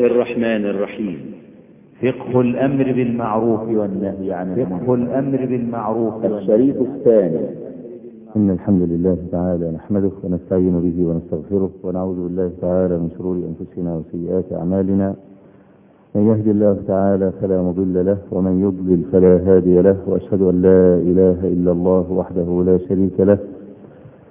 الله الرحمن الرحيم. فقه الأمر بالمعروف والنهي عن فقه الأمر بالمعروف الشريط الثاني. إن الحمد لله تعالى نحمده ونستعين به ونستغفره ونعوذ بالله تعالى من شرور أنفسنا وسيئات أعمالنا. من يهد الله تعالى فلا مضل له ومن يضلل فلا هادي له وأشهد أن لا إله إلا الله وحده لا شريك له.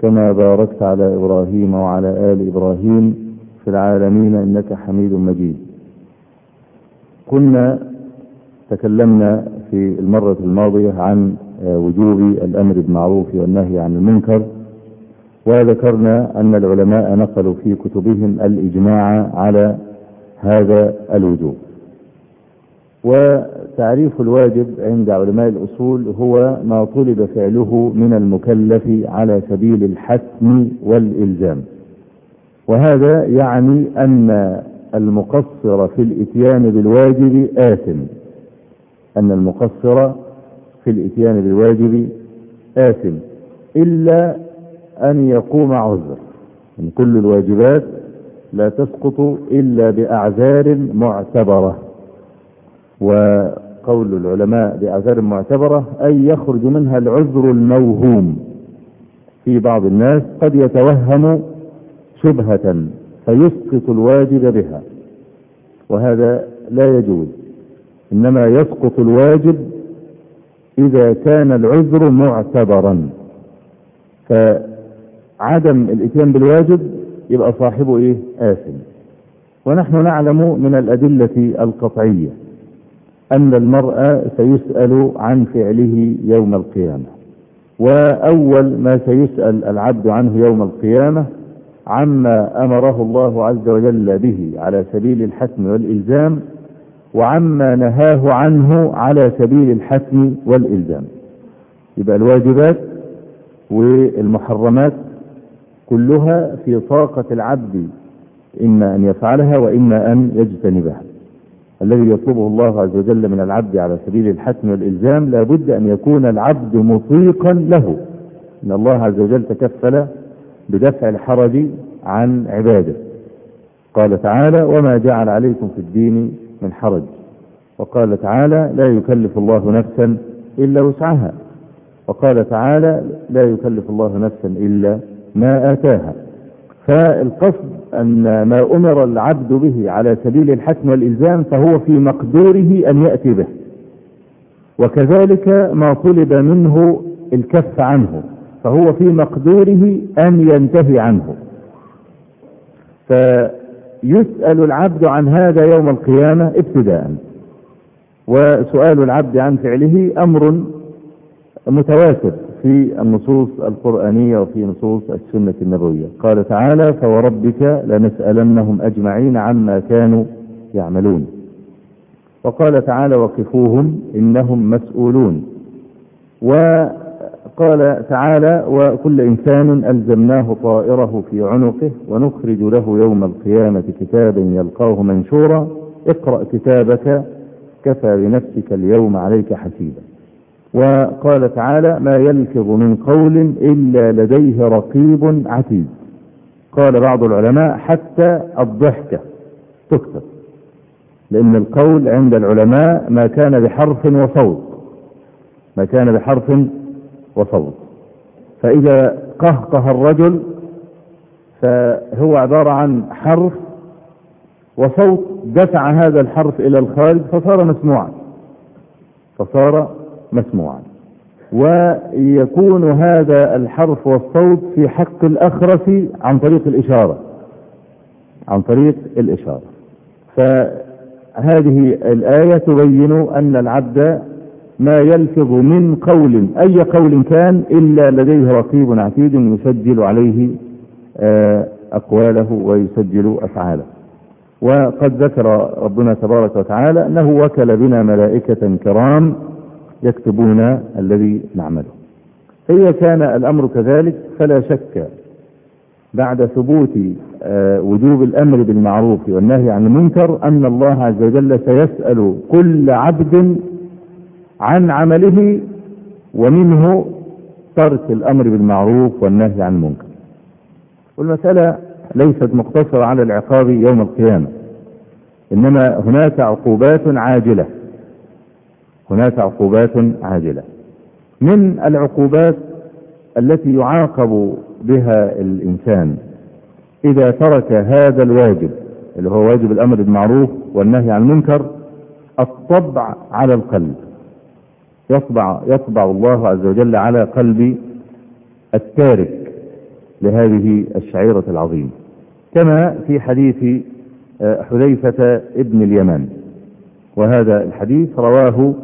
كما باركت على إبراهيم وعلى آل إبراهيم في العالمين إنك حميد مجيد. كنا تكلمنا في المرة الماضية عن وجوب الأمر بالمعروف والنهي عن المنكر وذكرنا أن العلماء نقلوا في كتبهم الإجماع على هذا الوجوب. وتعريف الواجب عند علماء الأصول هو ما طلب فعله من المكلف على سبيل الحتم والإلزام. وهذا يعني أن المقصر في الإتيان بالواجب آثم. أن المقصر في الإتيان بالواجب آثم. إلا أن يقوم عذر. من كل الواجبات لا تسقط إلا بأعذار معتبرة. وقول العلماء بأعذار معتبرة أي يخرج منها العذر الموهوم. في بعض الناس قد يتوهم شبهة فيسقط الواجب بها وهذا لا يجوز. إنما يسقط الواجب إذا كان العذر معتبرا. فعدم الإتيان بالواجب يبقى صاحبه إيه؟ آثم. ونحن نعلم من الأدلة القطعية أن المرء سيسأل عن فعله يوم القيامة. وأول ما سيسأل العبد عنه يوم القيامة عما أمره الله عز وجل به على سبيل الحتم والإلزام وعما نهاه عنه على سبيل الحتم والإلزام. يبقى الواجبات والمحرمات كلها في طاقة العبد إما أن يفعلها وإما أن يجتنبها. الذي يطلبه الله عز وجل من العبد على سبيل الحتم والإلزام لا بد أن يكون العبد مطيقا له. إن الله عز وجل تكفل بدفع الحرج عن عباده. قال تعالى وما جعل عليكم في الدين من حرج وقال تعالى لا يكلف الله نفسا إلا وسعها وقال تعالى لا يكلف الله نفسا إلا ما آتاها فالقصد أن ما أمر العبد به على سبيل الحتم والإلزام فهو في مقدوره أن يأتي به. وكذلك ما طلب منه الكف عنه فهو في مقدوره أن ينتهي عنه. فيسأل العبد عن هذا يوم القيامة ابتداء. وسؤال العبد عن فعله أمر متواتر. في النصوص القرآنية وفي نصوص السنة النبوية. قال تعالى فوربك لنسألنهم أجمعين عما كانوا يعملون. وقال تعالى وقفوهم إنهم مسؤولون. وقال تعالى وكل إنسان ألزمناه طائره في عنقه ونخرج له يوم القيامة كتابا يلقاه منشورا اقرأ كتابك كفى بنفسك اليوم عليك حسيبا. وقال تعالى ما يلفظ من قول إلا لديه رقيب عتيد. قال بعض العلماء حتى الضحكة تكتب لأن القول عند العلماء ما كان بحرف وصوت ما كان بحرف وصوت. فإذا قهقه الرجل فهو عبارة عن حرف وصوت دفع هذا الحرف إلى الخارج فصار مسموعا فصار مسموعا. ويكون هذا الحرف والصوت في حق الأخرس عن طريق الإشارة. عن طريق الإشارة. فهذه الآية تبين أن العبد ما يلفظ من قول أي قول كان إلا لديه رقيب عتيد يسجل عليه أقواله ويسجل أفعاله. وقد ذكر ربنا تبارك وتعالى أنه وكل بنا ملائكة كرام يكتبون الذي نعمله. فإذا كان الأمر كذلك فلا شك بعد ثبوت وجوب الأمر بالمعروف والنهي عن المنكر أن الله عز وجل سيسأل كل عبد عن عمله ومنه ترك الأمر بالمعروف والنهي عن المنكر. والمسألة ليست مقتصرة على العقاب يوم القيامة إنما هناك عقوبات عاجلة. هناك عقوبات عاجلة. من العقوبات التي يعاقب بها الإنسان إذا ترك هذا الواجب اللي هو واجب الأمر بالمعروف والنهي عن المنكر الطبع على القلب. يطبع, يطبع الله عز وجل على قلب التارك لهذه الشعيرة العظيمة. كما في حديث حذيفة ابن اليمان. وهذا الحديث رواه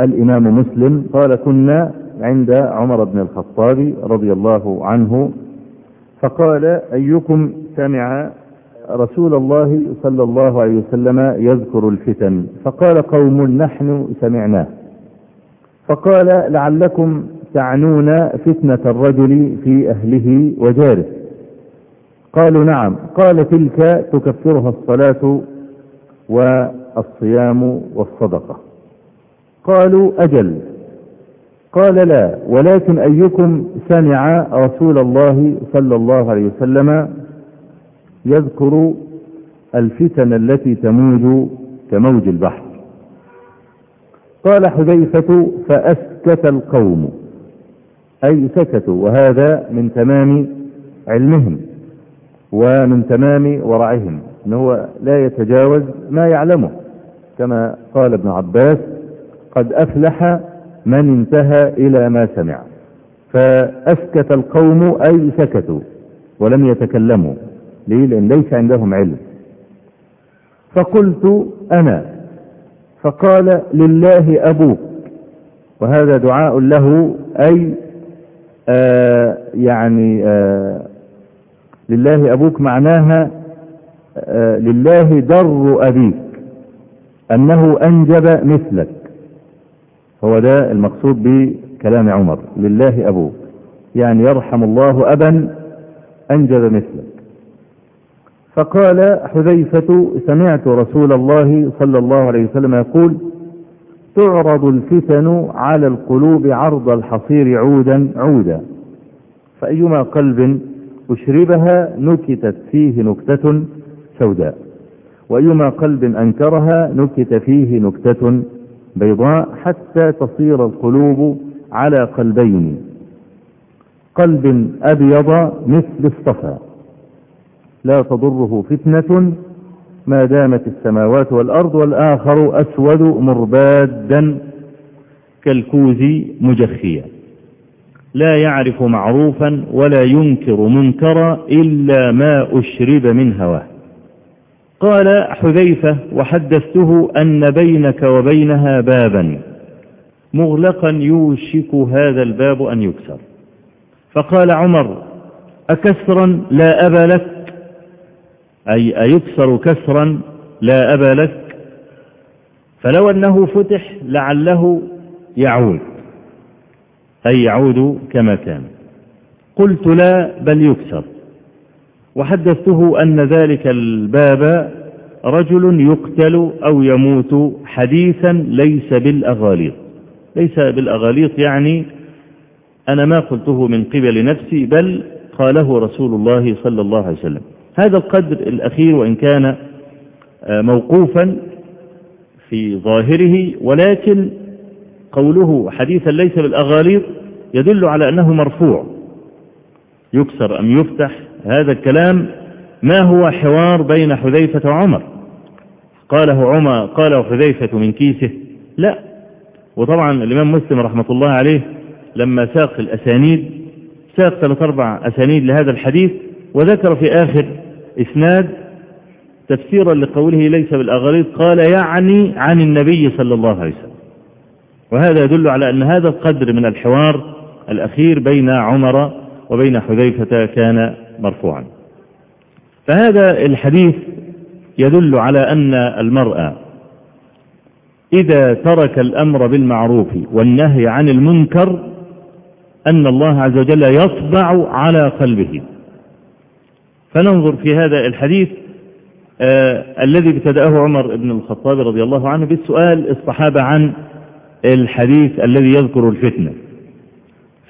الإمام مسلم قال كنا عند عمر بن الخطاب رضي الله عنه فقال أيكم سمع رسول الله صلى الله عليه وسلم يذكر الفتن فقال قوم نحن سمعناه فقال لعلكم تعنون فتنة الرجل في أهله وجاره قالوا نعم قال تلك تكفرها الصلاة والصيام والصدقة قالوا أجل. قال لا ولكن أيكم سمع رسول الله صلى الله عليه وسلم يذكر الفتن التي تموج كموج البحر. قال حذيفة فأسكت القوم أي سكتوا وهذا من تمام علمهم ومن تمام ورعهم أنه لا يتجاوز ما يعلمه كما قال ابن عباس قد أفلح من انتهى إلى ما سمع. فأسكت القوم أي سكتوا ولم يتكلموا. ليه؟ لأن ليس عندهم علم. فقلت أنا. فقال لله أبوك. وهذا دعاء له أي آه يعني آه لله أبوك معناها آه لله در أبيك. أنه أنجب مثلك. هو ده المقصود بكلام عمر لله أبوك. يعني يرحم الله أبا أنجب مثلك. فقال حذيفة سمعت رسول الله صلى الله عليه وسلم يقول تعرض الفتن على القلوب عرض الحصير عودا عودا. فأيما قلب أشربها نكتت فيه نكتة سوداء. وأيما قلب أنكرها نكت فيه نكتة بيضاء حتى تصير القلوب على قلبين. قلب أبيض مثل الصفا. لا تضره فتنة ما دامت السماوات والأرض والآخر أسود مربادا كالكوز مجخيا. لا يعرف معروفا ولا ينكر منكرا إلا ما أشرب من هواه. قال حذيفة وحدثته أن بينك وبينها بابا. مغلقا يوشك هذا الباب أن يكسر. فقال عمر أكسرا لا أبا لك. أي أيكسر كسرا لا أبا لك. فلو أنه فتح لعله يعود. أي يعود كما كان. قلت لا بل يكسر. وحدثته أن ذلك الباب رجل يقتل أو يموت حديثا ليس بالأغاليط. ليس بالأغاليط يعني أنا ما قلته من قبل نفسي بل قاله رسول الله صلى الله عليه وسلم. هذا القدر الأخير وإن كان موقوفا في ظاهره ولكن قوله حديثا ليس بالأغاليط يدل على أنه مرفوع. يكسر أم يفتح هذا الكلام ما هو حوار بين حذيفة وعمر؟ قاله عمر قاله حذيفة من كيسه لا. وطبعا الإمام مسلم رحمة الله عليه لما ساق الأسانيد ساق ثلاث أربع أسانيد لهذا الحديث وذكر في آخر إسناد تفسيرا لقوله ليس بالأغاليط قال يعني عن النبي صلى الله عليه وسلم. وهذا يدل على أن هذا القدر من الحوار الأخير بين عمر وبين حذيفة كان مرفوعا. فهذا الحديث يدل على أن المرأة إذا ترك الأمر بالمعروف والنهي عن المنكر أن الله عز وجل يطبع على قلبه. فننظر في هذا الحديث آه الذي ابتدأه عمر بن الخطاب رضي الله عنه بالسؤال الصحابة عن الحديث الذي يذكر الفتنة.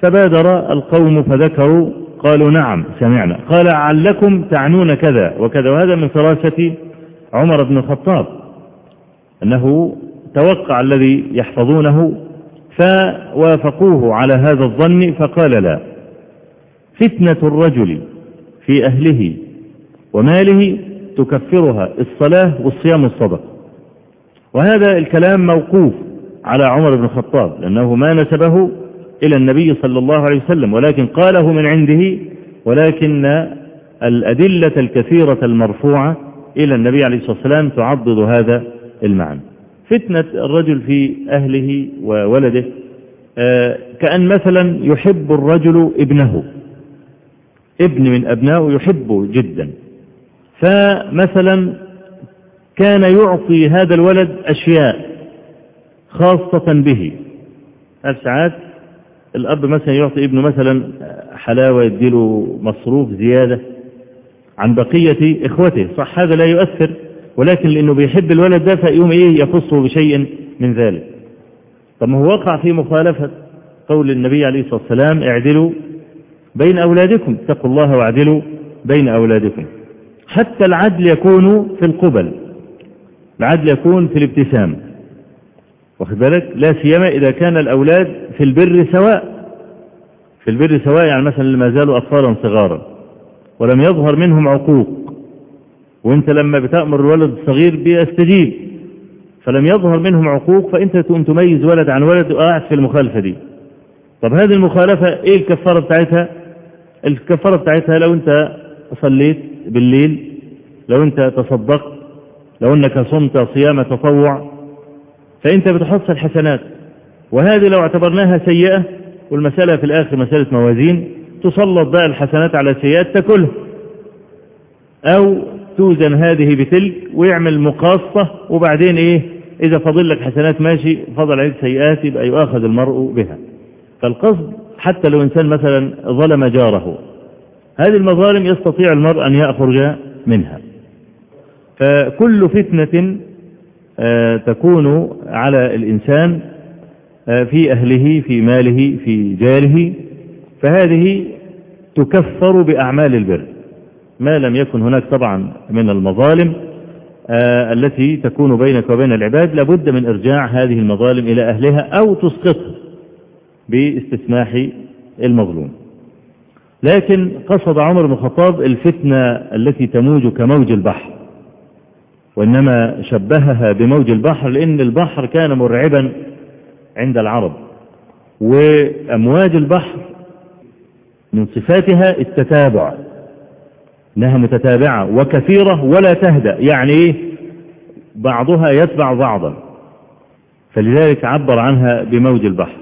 فبادر القوم فذكروا قالوا نعم سمعنا. قال علكم تعنون كذا وكذا وهذا من فراسة عمر بن الخطاب. أنه توقع الذي يحفظونه فوافقوه على هذا الظن فقال لا. فتنة الرجل في أهله وماله تكفرها الصلاة والصيام والصدق وهذا الكلام موقوف على عمر بن الخطاب لأنه ما نسبه إلى النبي صلى الله عليه وسلم ولكن قاله من عنده ولكن الأدلة الكثيرة المرفوعة إلى النبي عليه الصلاة والسلام تعضد هذا المعنى. فتنة الرجل في أهله وولده كأن مثلا يحب الرجل ابنه ابن من أبنائه يحبه جدا فمثلا كان يعطي هذا الولد أشياء خاصة به ساعات الأب مثلا يعطي ابنه مثلا حلاوة يديله مصروف زيادة عن بقية إخوته صح هذا لا يؤثر ولكن لأنه بيحب الولد ده فيقوم إيه يخصه بشيء من ذلك. طب ما هو وقع في مخالفة قول النبي عليه الصلاة والسلام اعدلوا بين أولادكم اتقوا الله واعدلوا بين أولادكم. حتى العدل يكون في القبل العدل يكون في الابتسام. واخد بالك؟ لا سيما إذا كان الأولاد في البر سواء في البر سواء يعني مثلا لما زالوا أطفالا صغارا ولم يظهر منهم عقوق وأنت لما بتأمر الولد الصغير بيستجيب فلم يظهر منهم عقوق فأنت تقوم تميز ولد عن ولد وقاعد في المخالفة دي. طب هذه المخالفة إيه الكفارة بتاعتها؟ الكفارة بتاعتها لو أنت صليت بالليل لو أنت تصدقت لو أنك صمت صيام تطوع فانت بتحصل الحسنات وهذه لو اعتبرناها سيئة والمسألة في الآخر مسألة موازين تسلط بقى الحسنات على السيئات تأكلها. أو توزن هذه بتلك ويعمل مقاصة وبعدين إيه؟ إذا فضل لك حسنات ماشي فضل عليك سيئات يبقى يؤاخذ المرء بها. فالقصد حتى لو إنسان مثلا ظلم جاره هذه المظالم يستطيع المرء أن يأخرج منها. فكل فتنة تكون على الإنسان في أهله في ماله في جاره. فهذه تكفر بأعمال البر. ما لم يكن هناك طبعا من المظالم التي تكون بينك وبين العباد. لابد من إرجاع هذه المظالم إلى أهلها أو تسقطها باستسماح المظلوم. لكن قصد عمر بن الخطاب الفتنة التي تموج كموج البحر. وإنما شبهها بموج البحر لأن البحر كان مرعبا عند العرب. وأمواج البحر من صفاتها التتابع إنها متتابعة وكثيرة ولا تهدأ يعني إيه؟ بعضها يتبع بعضا. فلذلك عبر عنها بموج البحر.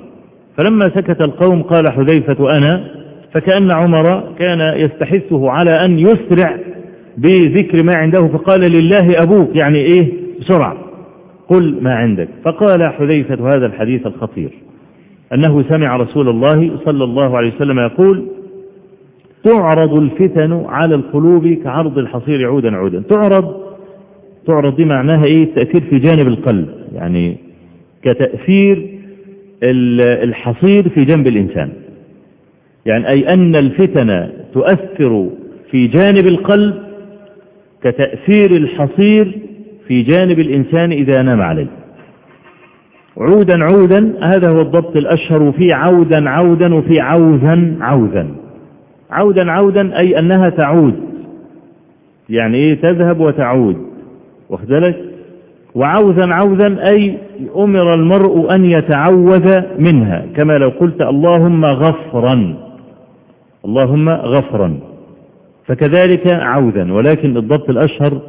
فلما سكت القوم قال حذيفة أنا فكأن عمر كان يستحثه على أن يسرع بذكر ما عنده فقال لله أبوك يعني إيه؟ بسرعة قل ما عندك. فقال حذيفة هذا الحديث الخطير أنه سمع رسول الله صلى الله عليه وسلم يقول تعرض الفتن على القلوب كعرض الحصير عودا عودا. تعرض تعرض دي معناها إيه؟ التأثير في جانب القلب يعني كتأثير الحصير في جنب الإنسان. يعني أي أن الفتن تؤثر في جانب القلب كتأثير الحصير في جانب الإنسان إذا نام عليه. عودا عودا هذا هو الضبط الأشهر وفي عودا عودا وفي عوزا عوزا. عودا عودا أي أنها تعود. يعني إيه؟ تذهب وتعود. واخد بالك؟ وعوزا عوزا أي أمر المرء أن يتعوذ منها. كما لو قلت اللهم غفرا. اللهم غفرا. فكذلك عوذا ولكن الضبط الأشهر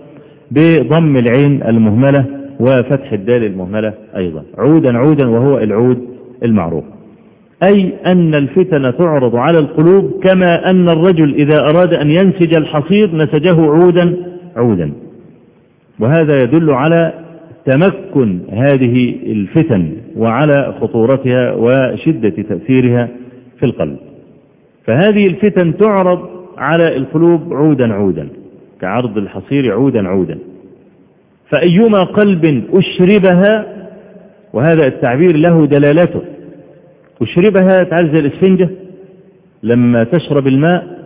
بضم العين المهملة وفتح الدال المهملة أيضا. عودا عودا وهو العود المعروف. أي أن الفتن تعرض على القلوب كما أن الرجل إذا أراد أن ينسج الحصير نسجه عودا عودا. وهذا يدل على تمكن هذه الفتن وعلى خطورتها وشدة تأثيرها في القلب. فهذه الفتن تعرض على القلوب عودا عودا كعرض الحصير عودا عودا. فأيما قلب أشربها وهذا التعبير له دلالته. أشربها تعال زي الإسفنجة؟ لما تشرب الماء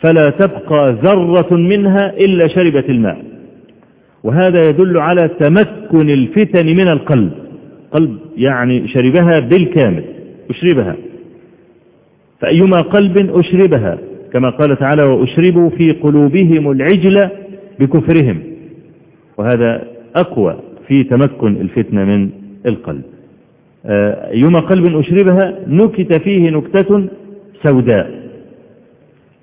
فلا تبقى ذرة منها إلا شربت الماء. وهذا يدل على تمكن الفتن من القلب. قلب يعني شربها بالكامل أشربها. فأيما قلب أشربها كما قال تعالى وأشربوا في قلوبهم العجل بكفرهم. وهذا أقوى في تمكن الفتنة من القلب. أيما قلب أشربها نكت فيه نكتة سوداء.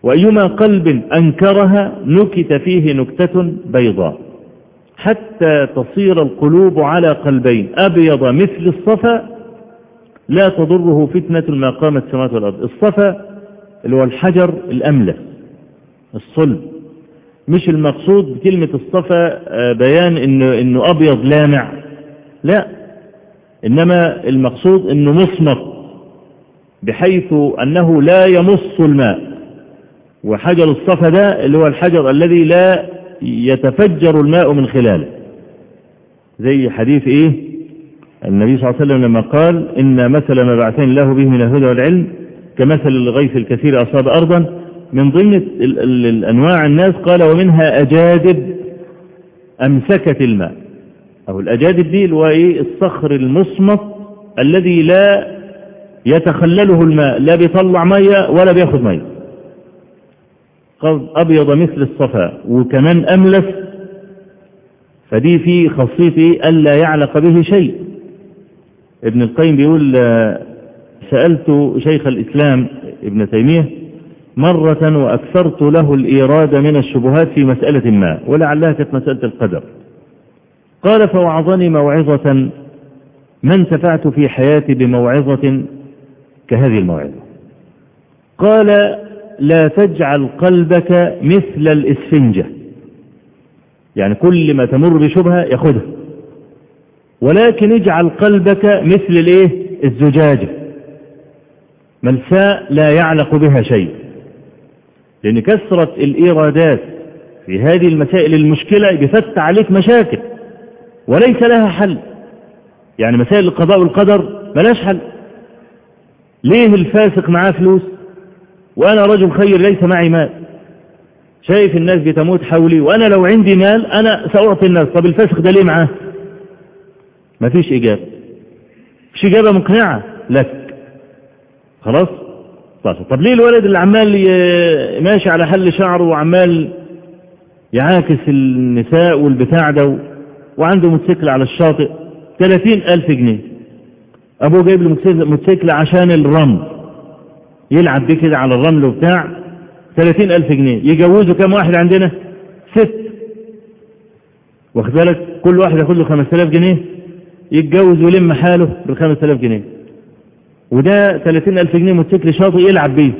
وأيما قلب أنكرها نكت فيه نكتة بيضاء. حتى تصير القلوب على قلبين أبيض مثل الصفا لا تضره فتنة ما قامت السماوات والأرض. الصفا اللي هو الحجر الأملس الصلب. مش المقصود بكلمة الصفا بيان إنه, إنه أبيض لامع. لا. إنما المقصود إنه مصمت بحيث أنه لا يمص الماء. وحجر الصفا ده اللي هو الحجر الذي لا يتفجر الماء من خلاله. زي حديث إيه؟ النبي صلى الله عليه وسلم لما قال إن مثل ما بعثني الله به من الهدى والعلم كمثل الغيث الكثير أصاب أرضا من ضمن الأنواع الناس قال ومنها أجادب أمسكت الماء. أو الأجادب دي اللي هو إيه؟ الصخر المصمت الذي لا يتخلله الماء لا بيطلع مية ولا بياخد مية. أبيض مثل الصفا وكمان أملس. فدي في خاصية ألا يعلق به شيء. ابن القيم بيقول سألت شيخ الإسلام ابن تيمية مرة وأكثرت له الإيراد من الشبهات في مسألة ما ولعلها كانت مسألة القدر. قال فوعظني موعظة ما انتفعت في حياتي بموعظة كهذه الموعظة. قال لا تجعل قلبك مثل الإسفنجة. يعني كل ما تمر بشبهة ياخدها. ولكن اجعل قلبك مثل الإيه؟ الزجاجة. ملساء لا يعلق بها شيء. لأن كثرة الإيرادات في هذه المسائل المشكلة بفتح عليك مشاكل وليس لها حل. يعني مسائل القضاء والقدر ملاش حل. ليه الفاسق معاه فلوس؟ وأنا رجل خير ليس معي مال. شايف الناس بتموت حولي وأنا لو عندي مال أنا سأعطي الناس. طب الفاسق ده ليه معاه؟ مفيش إجابة. مفيش إجابة مقنعة لك. خلاص؟ طب ليه الولد اللي عمال ماشي على حل شعره وعمال يعاكس النساء والبتاع ده وعنده موتوسيكل على الشاطئ؟ 30 ألف جنيه. أبوه جايب له موتوسيكل عشان الرمل. يلعب بيه كده على الرمل وبتاع. 30 ألف جنيه. يجوزوا كام واحد عندنا؟ ست. واخد بالك؟ كل واحد ياخد له 5000 جنيه. يتجوز ويلم حاله بال 5000 جنيه. وده 30 ألف جنيه موتوسيكل شاطئ يلعب بيه.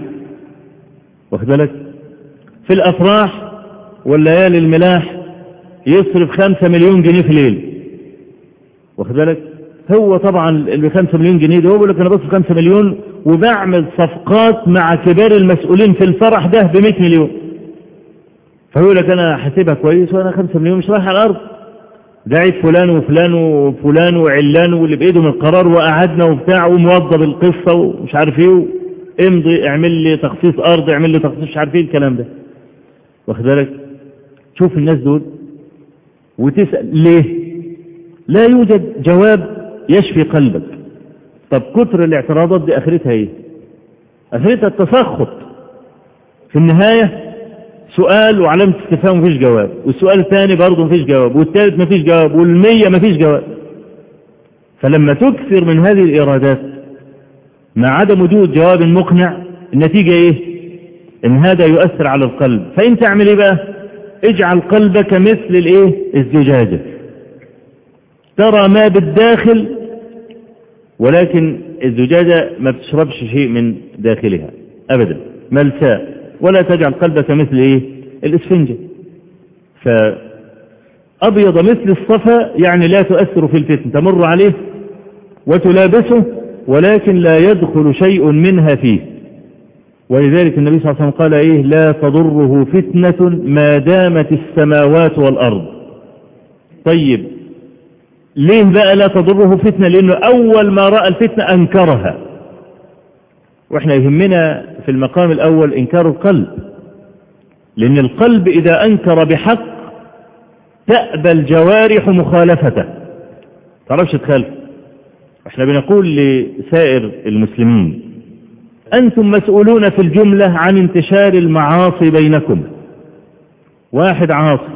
واخد بالك؟ في الأفراح والليالي الملاح يصرف 5 مليون جنيه في ليل واخد بالك؟ هو طبعا اللي 5 مليون جنيه ده هو بيقول لك أنا بصرف 5 مليون وبعمل صفقات مع كبار المسؤولين في الفرح ده ب 100 مليون. فيقول لك أنا حاسبها كويس وأنا 5 مليون مش رايح على الأرض. داعي فلان وفلان وفلان وعلان واللي بايدهم القرار وقعدنا وبتاع وموظف القصة ومش عارف إيه امضي اعمل لي تخصيص أرض اعمل لي تخصيص مش عارف إيه الكلام ده. واخد بالك؟ شوف الناس دول وتسأل ليه؟ لا يوجد جواب يشفي قلبك. طب كتر الاعتراضات دي آخرتها إيه؟ آخرتها التسخط. في النهاية سؤال وعلامة استفهام مفيش جواب والسؤال الثاني برضه مفيش جواب والثالث مفيش جواب والمية مفيش جواب. فلما تكثر من هذه الإيرادات مع عدم وجود جواب مقنع النتيجة إيه؟ إن هذا يؤثر على القلب. فانت اعمل إيه بقى؟ اجعل قلبك مثل الإيه؟ الزجاجة. ترى ما بالداخل ولكن الزجاجة ما بتشربش شيء من داخلها ابدا. ملساء ولا تجعل قلبك مثل إيه؟ الإسفنجة. أبيض مثل الصفا يعني لا تؤثر في الفتن تمر عليه وتلابسه ولكن لا يدخل شيء منها فيه. ولذلك النبي صلى الله عليه وسلم قال إيه؟ لا تضره فتنة ما دامت السماوات والأرض. طيب ليه بقى لا تضره فتنة؟ لأنه أول ما رأى الفتنة أنكرها. وإحنا يهمنا في المقام الأول إنكار القلب. لأن القلب إذا أنكر بحق تأبى الجوارح مخالفته. تعرفش تخالف إحنا بنقول لسائر المسلمين أنتم مسؤولون في الجملة عن انتشار المعاصي بينكم. واحد عاصي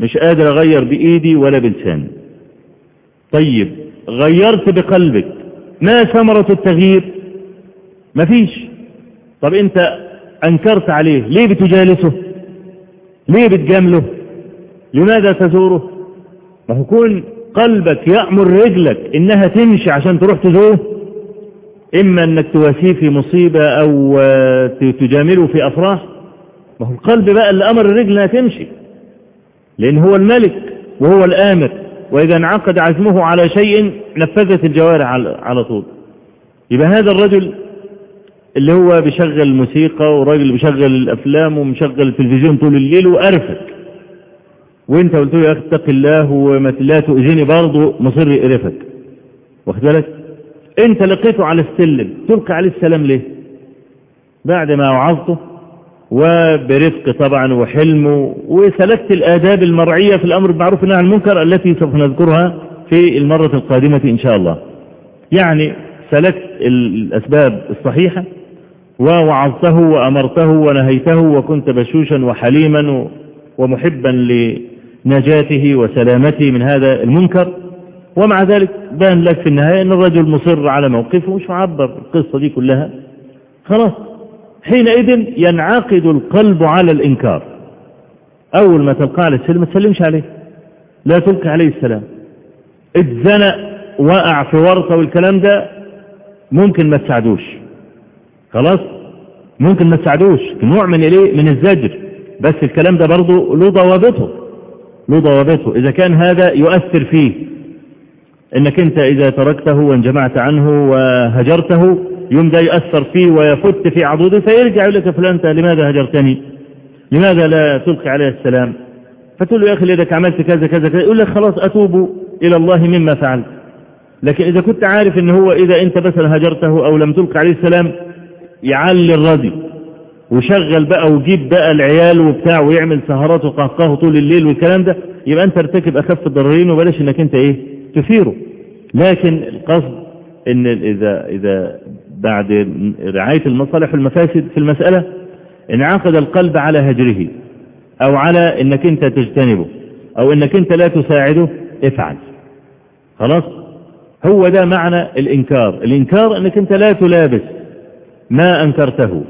مش قادر أغير بإيدي ولا بلساني طيب غيرت بقلبك ما ثمرة التغيير؟ مفيش. طب انت أنكرت عليه ليه بتجالسه؟ ليه بتجامله؟ لماذا تزوره؟ ما هو كون قلبك يأمر رجلك إنها تمشي عشان تروح تزوره. إما إنك تواسيه في مصيبة أو تجامله في أفراح. ما هو القلب بقى اللي أمر الرجل إنها تمشي. لأن هو الملك وهو الآمر. وإذا انعقد عزمه على شيء نفذت الجوارح على طول. يبقى هذا الرجل اللي هو بيشغل الموسيقى وراجل بيشغل الأفلام ومشغل التلفزيون طول الليل وقرفك. وانت قلت له يا أخي اتق الله وما لا تؤذيني برضه مصر يقرفك. واخد بالك؟ انت لقيته على السلم. تلقى عليه السلام ليه؟ بعد ما وعظته وبرفق طبعا وحلم وسلكت الآداب المرعية في الأمر بالمعروف والنهي عن المنكر التي سوف نذكرها في المرة القادمة إن شاء الله. يعني سلكت الأسباب الصحيحة ووعظته وأمرته ونهيته وكنت بشوشا وحليما ومحبا لنجاته وسلامته من هذا المنكر. ومع ذلك بان لك في النهاية أن الرجل مصر على موقفه مش معبر القصة دي كلها. خلاص. حينئذ ينعقد القلب على الإنكار. أول ما تلقى على السلم ما تسلمش عليه. لا تلقي عليه السلام. اتزنق وقع في ورطة والكلام ده ممكن ما تساعدوش. خلاص؟ ممكن ما تساعدوش نوع من الإيه؟ من الزجر. بس الكلام ده برضه له ضوابطه له ضوابطه. إذا كان هذا يؤثر فيه إنك أنت إذا تركته وانجمعت عنه وهجرته يوم ده يؤثر فيه ويفت في عضوده فيرجع يقول لك فلان أنت لماذا هجرتني؟ لماذا لا تلقي عليه السلام؟ فتقول له يا أخي لذلك عملت كذا كذا كذا يقول لك خلاص أتوب إلى الله مما فعلت. لكن إذا كنت عارف ان هو إذا أنت مثلا هجرته أو لم تلقي عليه السلام يعلي الرضي وشغل بقى وجيب بقى العيال وبتاع ويعمل سهرات وقهقه طول الليل والكلام ده يبقى انت ارتكب أخف الضررين وبلاش إنك أنت إيه تثيره. لكن القصد إن إذا إذا بعد رعاية المصالح والمفاسد في المسألة انعقد القلب على هجره أو على إنك أنت تجتنبه أو إنك أنت لا تساعده افعل. خلاص؟ هو ده معنى الإنكار. الإنكار إنك أنت لا تلابس ما أنكرته.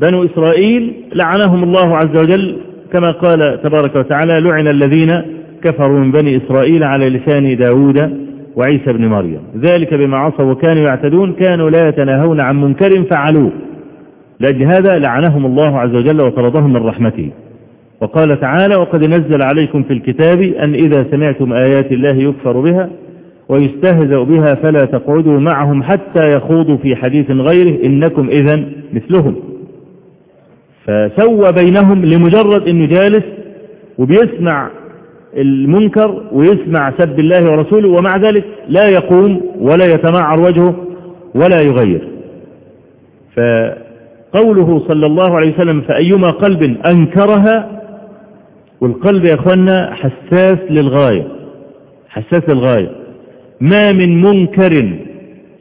بنو إسرائيل لعنهم الله عز وجل كما قال تبارك وتعالى لعن الذين كفروا من بني إسرائيل على لسان داود وعيسى بن مريم. ذلك بما عصوا وكانوا يعتدون كانوا لا يتناهون عن منكر فعلوه. لأجل هذا لعنهم الله عز وجل وطردهم من رحمته. وقال تعالى وقد نزل عليكم في الكتاب أن إذا سمعتم آيات الله يكفر بها ويستهزأ بها فلا تقعدوا معهم حتى يخوضوا في حديث غيره إنكم إذا مثلهم. فسوى بينهم لمجرد أنه جالس وبيسمع المنكر ويسمع سب الله ورسوله ومع ذلك لا يقوم ولا يتمعر وجهه ولا يغير. فقوله صلى الله عليه وسلم فأيما قلب أنكرها والقلب يا أخوانا حساس للغاية حساس للغاية. ما من منكر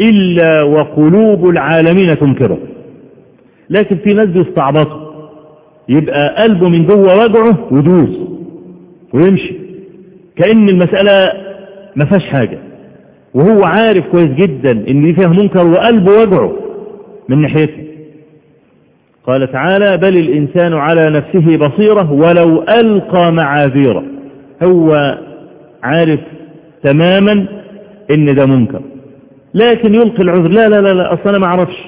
إلا وقلوب العالمين تنكره. لكن في ناس بيستعبطوا يبقى قلبه من جوه وجعه ودوس ويمشي. كأن المسألة ما فيهاش حاجة. وهو عارف كويس جدا إن فيها منكر وقلبه وجعه من ناحيته قال تعالى بل الإنسان على نفسه بصيرة ولو ألقى معاذيره. هو عارف تماما إن ده منكر. لكن يلقي العذر. لا لا لا, لا أصلا أنا ما أعرفش.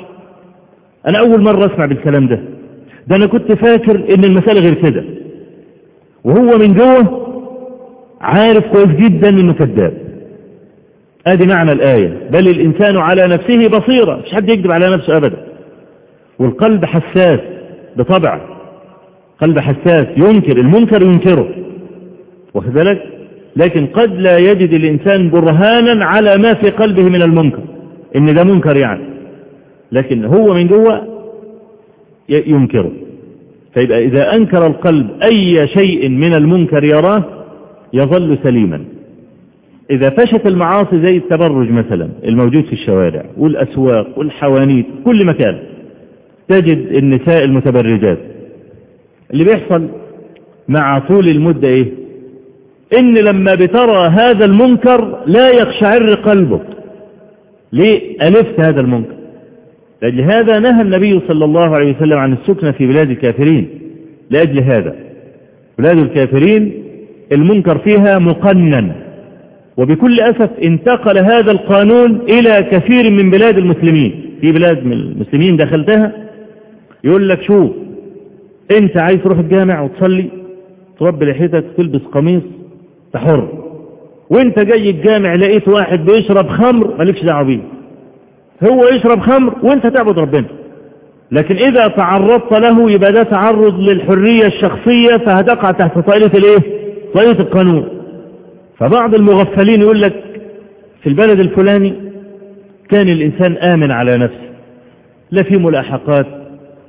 أنا أول مرة أسمع بالكلام ده. ده أنا كنت فاكر إن المسألة غير كده. وهو من جوه عارف كويس جدا إنه كذاب. أدي معنى الآية. بل الإنسان على نفسه بصيرة. مش حد يكذب على نفسه أبدا. والقلب حساس بطبعه. قلب حساس ينكر. المنكر ينكره. واخد بالك؟ لكن قد لا يجد الإنسان برهانا على ما في قلبه من المنكر. إن ده منكر يعني. لكن هو من جوه ينكره. فيبقى إذا أنكر القلب أي شيء من المنكر يراه يظل سليما. إذا فشت المعاصي زي التبرج مثلا الموجود في الشوارع والأسواق والحوانيت كل مكان تجد النساء المتبرجات. اللي بيحصل مع طول المدة إيه؟ إن لما بترى هذا المنكر لا يقشعر قلبك ليه؟ ألفت هذا المنكر. لأجل هذا نهى النبي صلى الله عليه وسلم عن السكنة في بلاد الكافرين. لأجل هذا. بلاد الكافرين المنكر فيها مقنن. وبكل أسف انتقل هذا القانون إلى كثير من بلاد المسلمين. في بلاد من المسلمين دخلتها يقول لك شوف أنت عايز تروح الجامع وتصلي تربي لحيتك تلبس قميص تحر وانت جاي الجامع لقيت واحد بيشرب خمر مالكش دعوة بيه. هو يشرب خمر وانت تعبد ربنا. لكن إذا تعرضت له يبقى ده تعرض للحرية الشخصية فهتقع تحت طائلة الإيه؟ طائلة القانون. فبعض المغفلين يقول لك في البلد الفلاني كان الإنسان آمن على نفسه. لا في ملاحقات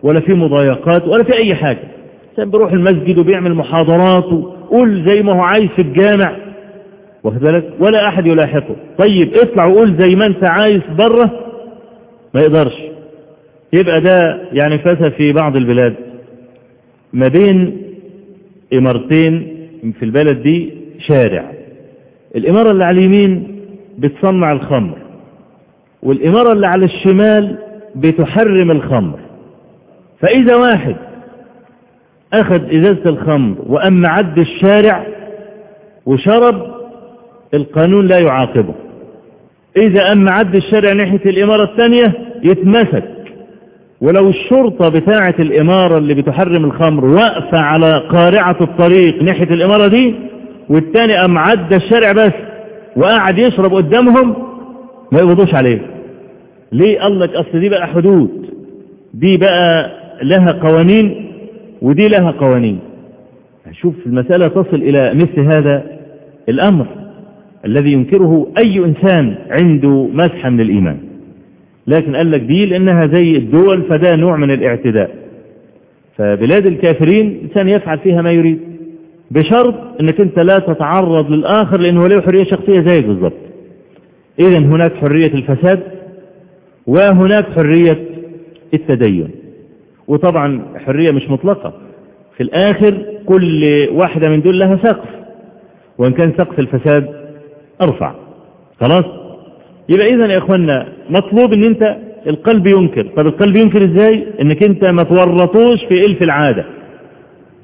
ولا في مضايقات ولا في أي حاجة. كان بيروح المسجد وبيعمل محاضرات وقول زي ما هو عايز في الجامع. واخد بالك؟ ولا أحد يلاحقه. طيب اطلع وقول زي ما أنت عايز بره. ما يقدرش. يبقى ده يعني فسى في بعض البلاد. ما بين إمارتين في البلد دي شارع. الإمارة اللي على اليمين بتصنع الخمر. والإمارة اللي على الشمال بتحرم الخمر. فإذا واحد أخذ إزازة الخمر واما عد الشارع وشرب القانون لا يعاقبه. إذا أما عد الشارع ناحية الإمارة الثانية يتمسك ولو الشرطة بتاعة الإمارة اللي بتحرم الخمر واقفة على قارعة الطريق ناحية الإمارة دي والتاني أما عد الشارع بس وقاعد يشرب قدامهم ما يقبضوش عليه. ليه قال لك أصل دي بقى حدود؟ دي بقى لها قوانين ودي لها قوانين. شوف المسألة تصل إلى مثل هذا الأمر الذي ينكره أي إنسان عنده مسحة من الإيمان. لكن قال لك دي لأنها زي الدول فده نوع من الاعتداء. فبلاد الكافرين إنسان يفعل فيها ما يريد. بشرط أنك أنت لا تتعرض للآخر لأنه له حرية شخصية زيك بالضبط. إذا هناك حرية الفساد وهناك حرية التدين. وطبعا حرية مش مطلقة. في الآخر كل واحدة من دول لها سقف وإن كان سقف الفساد أرفع. خلاص؟ يبقى إذا يا إخوانا مطلوب أن أنت القلب ينكر. طب القلب ينكر إزاي؟ أنك أنت ما تورطوش في إلف العادة.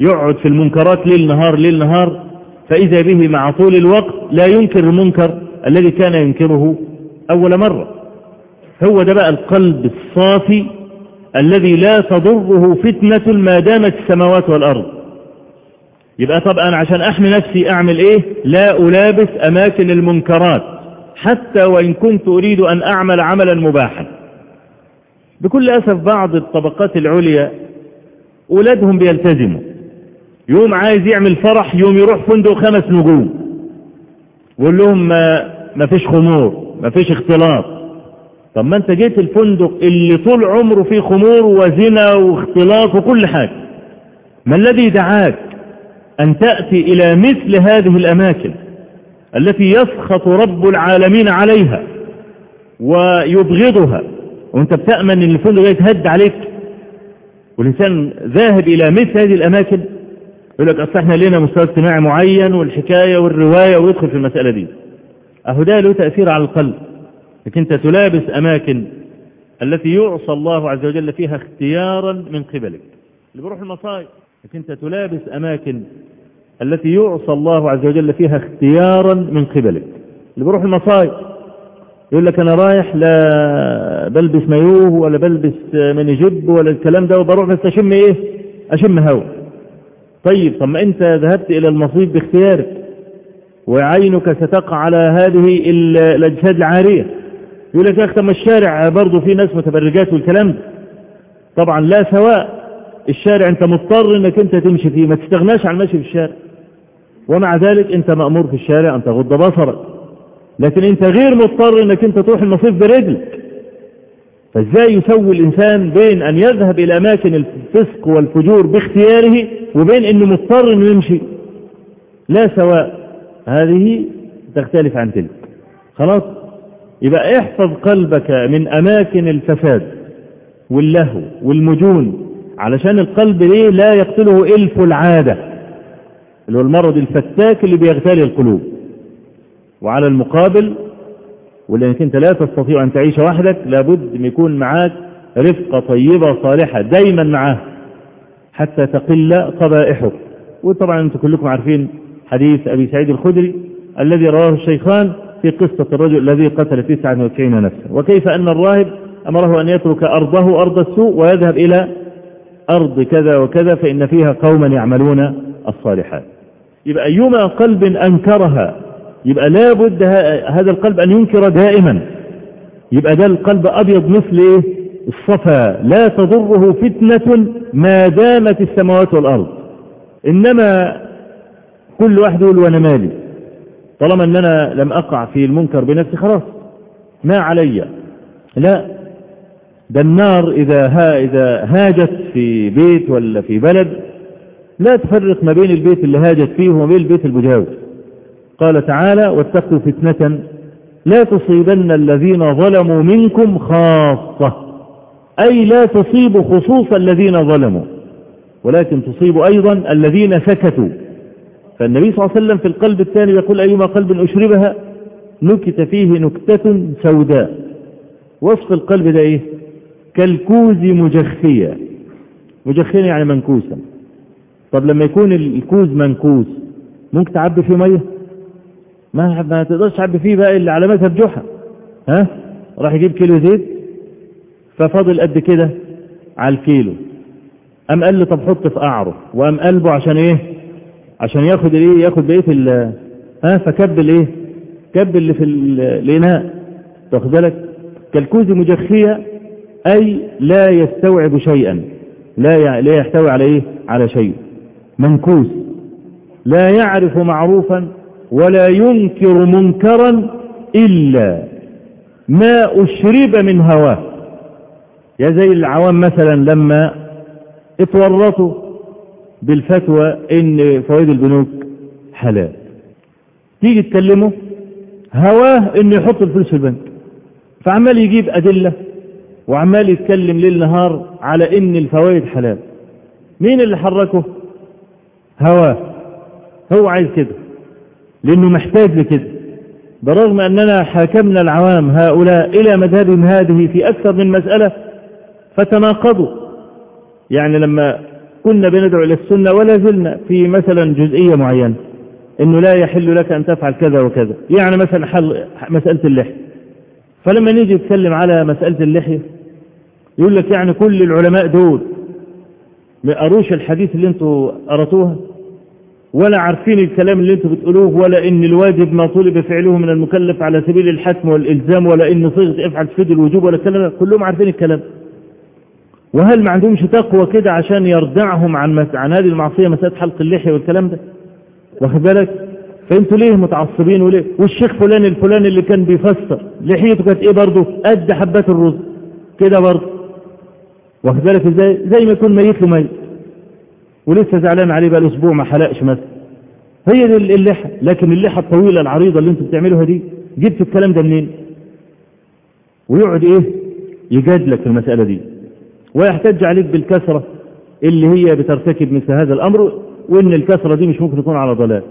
يقعد في المنكرات ليل نهار ليل نهار فإذا به مع طول الوقت لا ينكر المنكر الذي كان ينكره أول مرة. هو ده بقى القلب الصافي الذي لا تضره فتنة ما دامت السماوات والأرض. يبقى طب أنا عشان أحمي نفسي أعمل إيه؟ لا ألابس أماكن المنكرات حتى وإن كنت أريد أن أعمل عملا مباحا. بكل أسف بعض الطبقات العليا أولادهم بيلتزموا. يوم عايز يعمل فرح يوم يروح فندق خمس نجوم. ويقول لهم ما فيش خمور ما فيش اختلاط. طب ما انت جيت الفندق اللي طول عمره فيه خمور وزنا واختلاط وكل حاجة. ما الذي دعاك أن تأتي إلى مثل هذه الأماكن التي يسخط رب العالمين عليها ويبغضها؟ وانت بتأمن إن الفندق يتهد عليك؟ والإنسان ذاهب إلى مثل هذه الأماكن؟ يقول لك أصل إحنا لنا مستوى اجتماعي معين والحكاية والرواية ويدخل في المسألة دي. أهو ده له تأثير على القلب. لكن أنت تلابس أماكن التي يعصى الله عز وجل فيها اختيارا من قبلك. اللي بيروح المصايب. لكن أنت تلابس أماكن التي يعصى الله عز وجل فيها اختيارا من قبلك. اللي بيروح المصايب. يقول لك أنا رايح لا بلبس مايوه ولا بلبس منجب ولا الكلام ده وبروح بس أشم إيه؟ أشم هوا. طيب طب ما أنت ذهبت إلى المصيب باختيارك وعينك ستقع على هذه ال- الأجساد العارية. يقول لك يا أخي ما الشارع برضه في ناس متبرجات والكلام ده. طبعا لا سواء الشارع أنت مضطر أنك أنت تمشي فيه ما تستغناش عن المشي في الشارع. ومع ذلك أنت مأمور في الشارع أن تغض بصرك. لكن أنت غير مضطر أنك أنت تروح المصيف برجلك. فإزاي يسوي الإنسان بين أن يذهب إلى أماكن الفسق والفجور باختياره وبين أنه مضطر أنه يمشي؟ لا سواء. هذه تختلف عن تلك. خلاص؟ يبقى احفظ قلبك من أماكن الفساد واللهو والمجون علشان القلب ليه لا يقتله إلف العادة اللي هو المرض الفتاك اللي بيغتالي القلوب. وعلى المقابل ولأنك أنت لا تستطيع أن تعيش وحدك لابد أن يكون معاك رفقة طيبة صالحة دايما معاه حتى تقل قبائحك وطبعا أنتم كلكم عارفين حديث أبي سعيد الخدري الذي رواه الشيخان في قصة الرجل الذي قتل 99 نفسا. وكيف أن الراهب أمره أن يترك أرضه أرض السوء ويذهب إلى أرض كذا وكذا فإن فيها قوما يعملون الصالحات. يبقى أيما قلب أنكرها يبقى لابد هذا القلب أن ينكر دائما. يبقى ده القلب أبيض مثل إيه؟ الصفا. لا تضره فتنة ما دامت السماوات والأرض. إنما كل واحد يقول وأنا مالي. طالما أن أنا لم أقع في المنكر بنفسي خلاص. ما علي. لا. ده النار إذا, ها إذا هاجت في بيت ولا في بلد لا تفرق ما بين البيت اللي هاجت فيه وما بين البيت المجاور. قال تعالى واتقوا فتنة لا تصيبن الذين ظلموا منكم خاصة. أي لا تصيب خصوص الذين ظلموا ولكن تصيب أيضا الذين سكتوا. فالنبي صلى الله عليه وسلم في القلب الثاني يقول أيما قلب أشربها نكت فيه نكتة سوداء. وصف القلب ده إيه؟ كالكوز مجخية. مجخية يعني منكوسا طب لما يكون الكوز منكوس ممكن تعبي فيه مية؟ ما ما تقدرش تعبي فيه بقى اللي على مذهب جحا ها؟ راح يجيب كيلو زيت. ففاضل قد كده على الكيلو. قام قال له طب حط في قعره وقام قلبه عشان إيه؟ عشان ياخد الايه ياخد بقية ال ها فكب الايه؟ كب اللي في الإناء. تاخد بالك؟ كالكوز مجخية أي لا يستوعب شيئا. لا لا يحتوي على إيه؟ على شيء. منكوس. لا يعرف معروفا ولا ينكر منكرا إلا ما أشرب من هواه. يا زي العوام مثلا لما اتورطوا بالفتوى إن فوائد البنوك حلال. تيجي تكلمه هواه إنه يحط الفلوس في البنك. فعمال يجيب أدلة وعمال يتكلم ليل نهار على إن الفوائد حلال. مين اللي حركه؟ هواه. هو عايز كده لأنه محتاج لكده. برغم أننا حاكمنا العوام هؤلاء إلى مذهبهم هذه في أكثر من مسألة فتناقضوا. يعني لما كنا بندعو إلى السنة ولا زلنا في مثلا جزئية معينة. أنه لا يحل لك أن تفعل كذا وكذا. يعني مثلا حل مسألة اللحية. فلما نيجي نتكلم على مسألة اللحية يقول لك يعني كل العلماء دول ما قروش الحديث اللي أنتوا قرأتوها ولا عارفين الكلام اللي أنتوا بتقولوه ولا إن الواجب ما طلب فعله من المكلف على سبيل الحتم والإلزام ولا إن صيغة افعل تفيد الوجوب ولا الكلام كلهم عارفين الكلام. وهل ما عندهمش تقوى كده عشان يردعهم عن مس... عن هذه المعصية مسألة حلق اللحية والكلام ده؟ واخد بالك؟ فأنتوا ليه متعصبين وليه؟ والشيخ فلان الفلاني اللي كان بيفسر لحيته كانت إيه برضه؟ قد حبات الرز. كده برضه. واخد بالك إزاي؟ زي ما يكون ميت له ميت. ولسه زعلان عليه بقى الأسبوع ما حلقش مثلا. هي دي اللحى لكن اللحى الطويلة العريضة اللي أنتوا بتعملوها دي جبت الكلام ده منين؟ ويقعد إيه؟ يجادلك في المسألة دي. ويحتج عليك بالكثره اللي هي بترتكب مثل هذا الأمر وإن الكثره دي مش ممكن تكون على ضلال.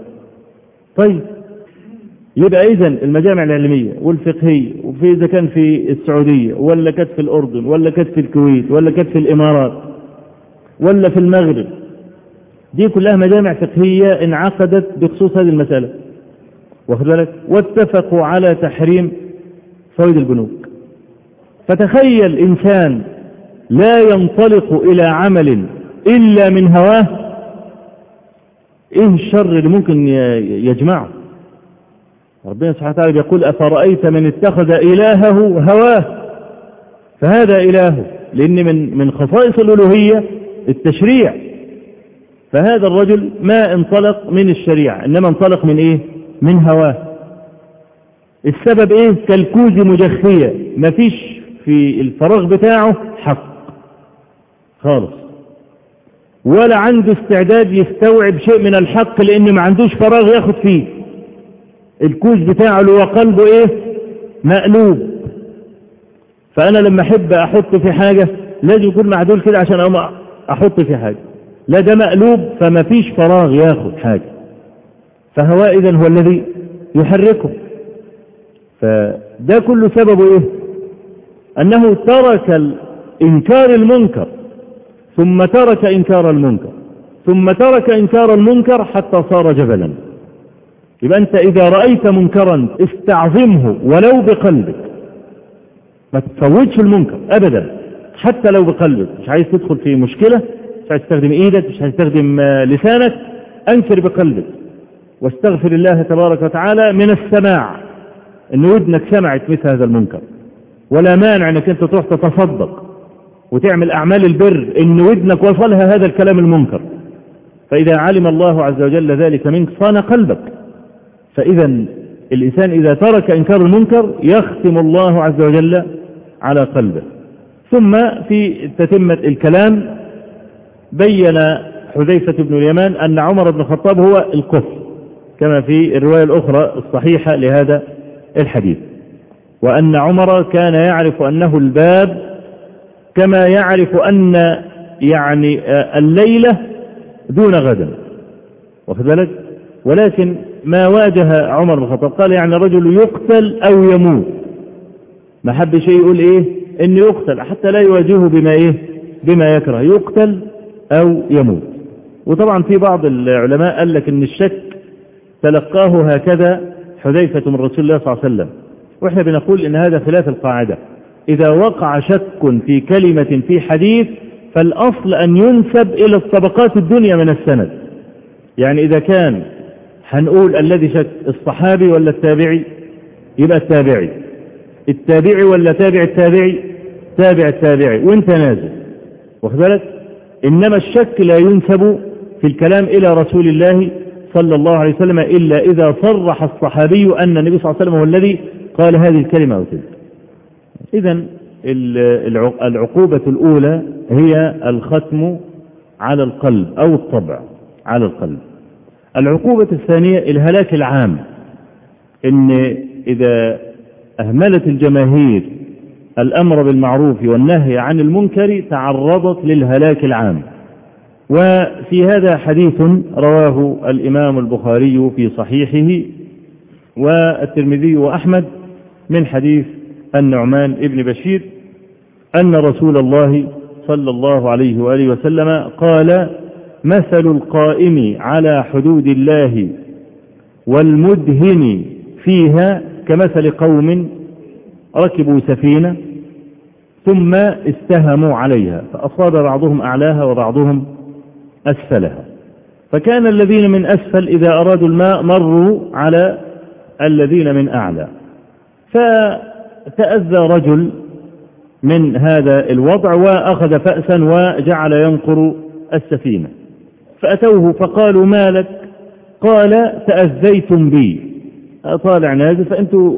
طيب يبقى اذا المجامع العلمية والفقهية وفي إذا كان في السعودية ولا كانت في الأردن ولا كانت في الكويت ولا كانت في الإمارات ولا في المغرب دي كلها مجامع فقهية انعقدت بخصوص هذه المسألة. واخد بالك؟ واتفقوا على تحريم فوائد البنوك. فتخيل إنسان لا ينطلق إلى عمل إلا من هواه. إيه الشر اللي ممكن يجمعه؟ ربنا سبحانه وتعالى بيقول أفرأيت من اتخذ إلهه هواه؟ فهذا إلهه لأن من من خصائص الألوهية التشريع. فهذا الرجل ما انطلق من الشريعة إنما انطلق من إيه؟ من هواه. السبب إيه؟ كالكوز مجخية. مفيش في الفراغ بتاعه حق. خالص. ولا عنده استعداد يستوعب شيء من الحق لأنه ما عندوش فراغ ياخد فيه. الكوز بتاعه اللي هو قلبه إيه؟ مقلوب. فأنا لما أحب أحط في حاجة لازم يكون معدول كده عشان أقوم أحط في حاجة. لا ده مقلوب فما فيش فراغ ياخد حاجة. فهواء إذن هو الذي يحركه. فده كله سببه إيه؟ أنه ترك إنكار المنكر. ثم ترك إنكار المنكر ثم ترك إنكار المنكر حتى صار جبلا. يبقى أنت إذا رأيت منكرا استعظمه ولو بقلبك. ما تفوتش المنكر أبدا. حتى لو بقلبك. مش عايز تدخل في مشكلة مش عايز تستخدم إيدك مش عايز تستخدم لسانك. أنكر بقلبك. واستغفر الله تبارك وتعالى من السماع. أن ودنك سمعت مثل هذا المنكر. ولا مانع أنك أنت تروح تتصدق. وتعمل أعمال البر إن ودنك وصلها هذا الكلام المنكر. فإذا علم الله عز وجل ذلك منك صان قلبك. فإذا الإنسان إذا ترك إنكار المنكر يختم الله عز وجل على قلبه. ثم في تتمة الكلام بين حذيفة بن اليمان أن عمر بن الخطاب هو الكفر كما في الرواية الأخرى الصحيحة لهذا الحديث. وأن عمر كان يعرف أنه الباب كما يعرف أن يعني الليلة دون غدا واخد بالك؟ ولكن ما واجه عمر بن الخطاب قال يعني رجل يقتل أو يموت. ما حب شيء يقول إيه؟ إنه يقتل حتى لا يواجهه بما إيه؟ بما يكره. يقتل أو يموت. وطبعا في بعض العلماء قال لك إن الشك تلقاه هكذا حذيفة من رسول الله صلى الله عليه وسلم. وإحنا بنقول إن هذا خلاف القاعدة. إذا وقع شك في كلمة في حديث فالأصل أن ينسب إلى الطبقات الدنيا من السند. يعني إذا كان هنقول الذي شك الصحابي ولا التابعي يبقى التابعي. التابعي ولا تابع التابعي؟ تابع التابعي. وانت نازل واخد بالك؟ إنما الشك لا ينسب في الكلام إلى رسول الله صلى الله عليه وسلم إلا إذا صرح الصحابي أن النبي صلى الله عليه وسلم هو الذي قال هذه الكلمة أو تلك. إذا العقوبة الأولى هي الختم على القلب أو الطبع على القلب. العقوبة الثانية الهلاك العام إن إذا أهملت الجماهير الأمر بالمعروف والنهي عن المنكر تعرضت للهلاك العام. وفي هذا حديث رواه الإمام البخاري في صحيحه والترمذي وأحمد من حديث النعمان ابن بشير أن رسول الله صلى الله عليه وآله وسلم قال مثل القائم على حدود الله والمدهن فيها كمثل قوم ركبوا سفينة ثم استهموا عليها فأصاب بعضهم أعلاها وبعضهم أسفلها فكان الذين من أسفل إذا أرادوا الماء مروا على الذين من أعلى فتأذى رجل من هذا الوضع وأخذ فأسا وجعل ينقر السفينة. فأتوه فقالوا ما لك؟ قال تأذيتم بي. طالع نازل فأنتم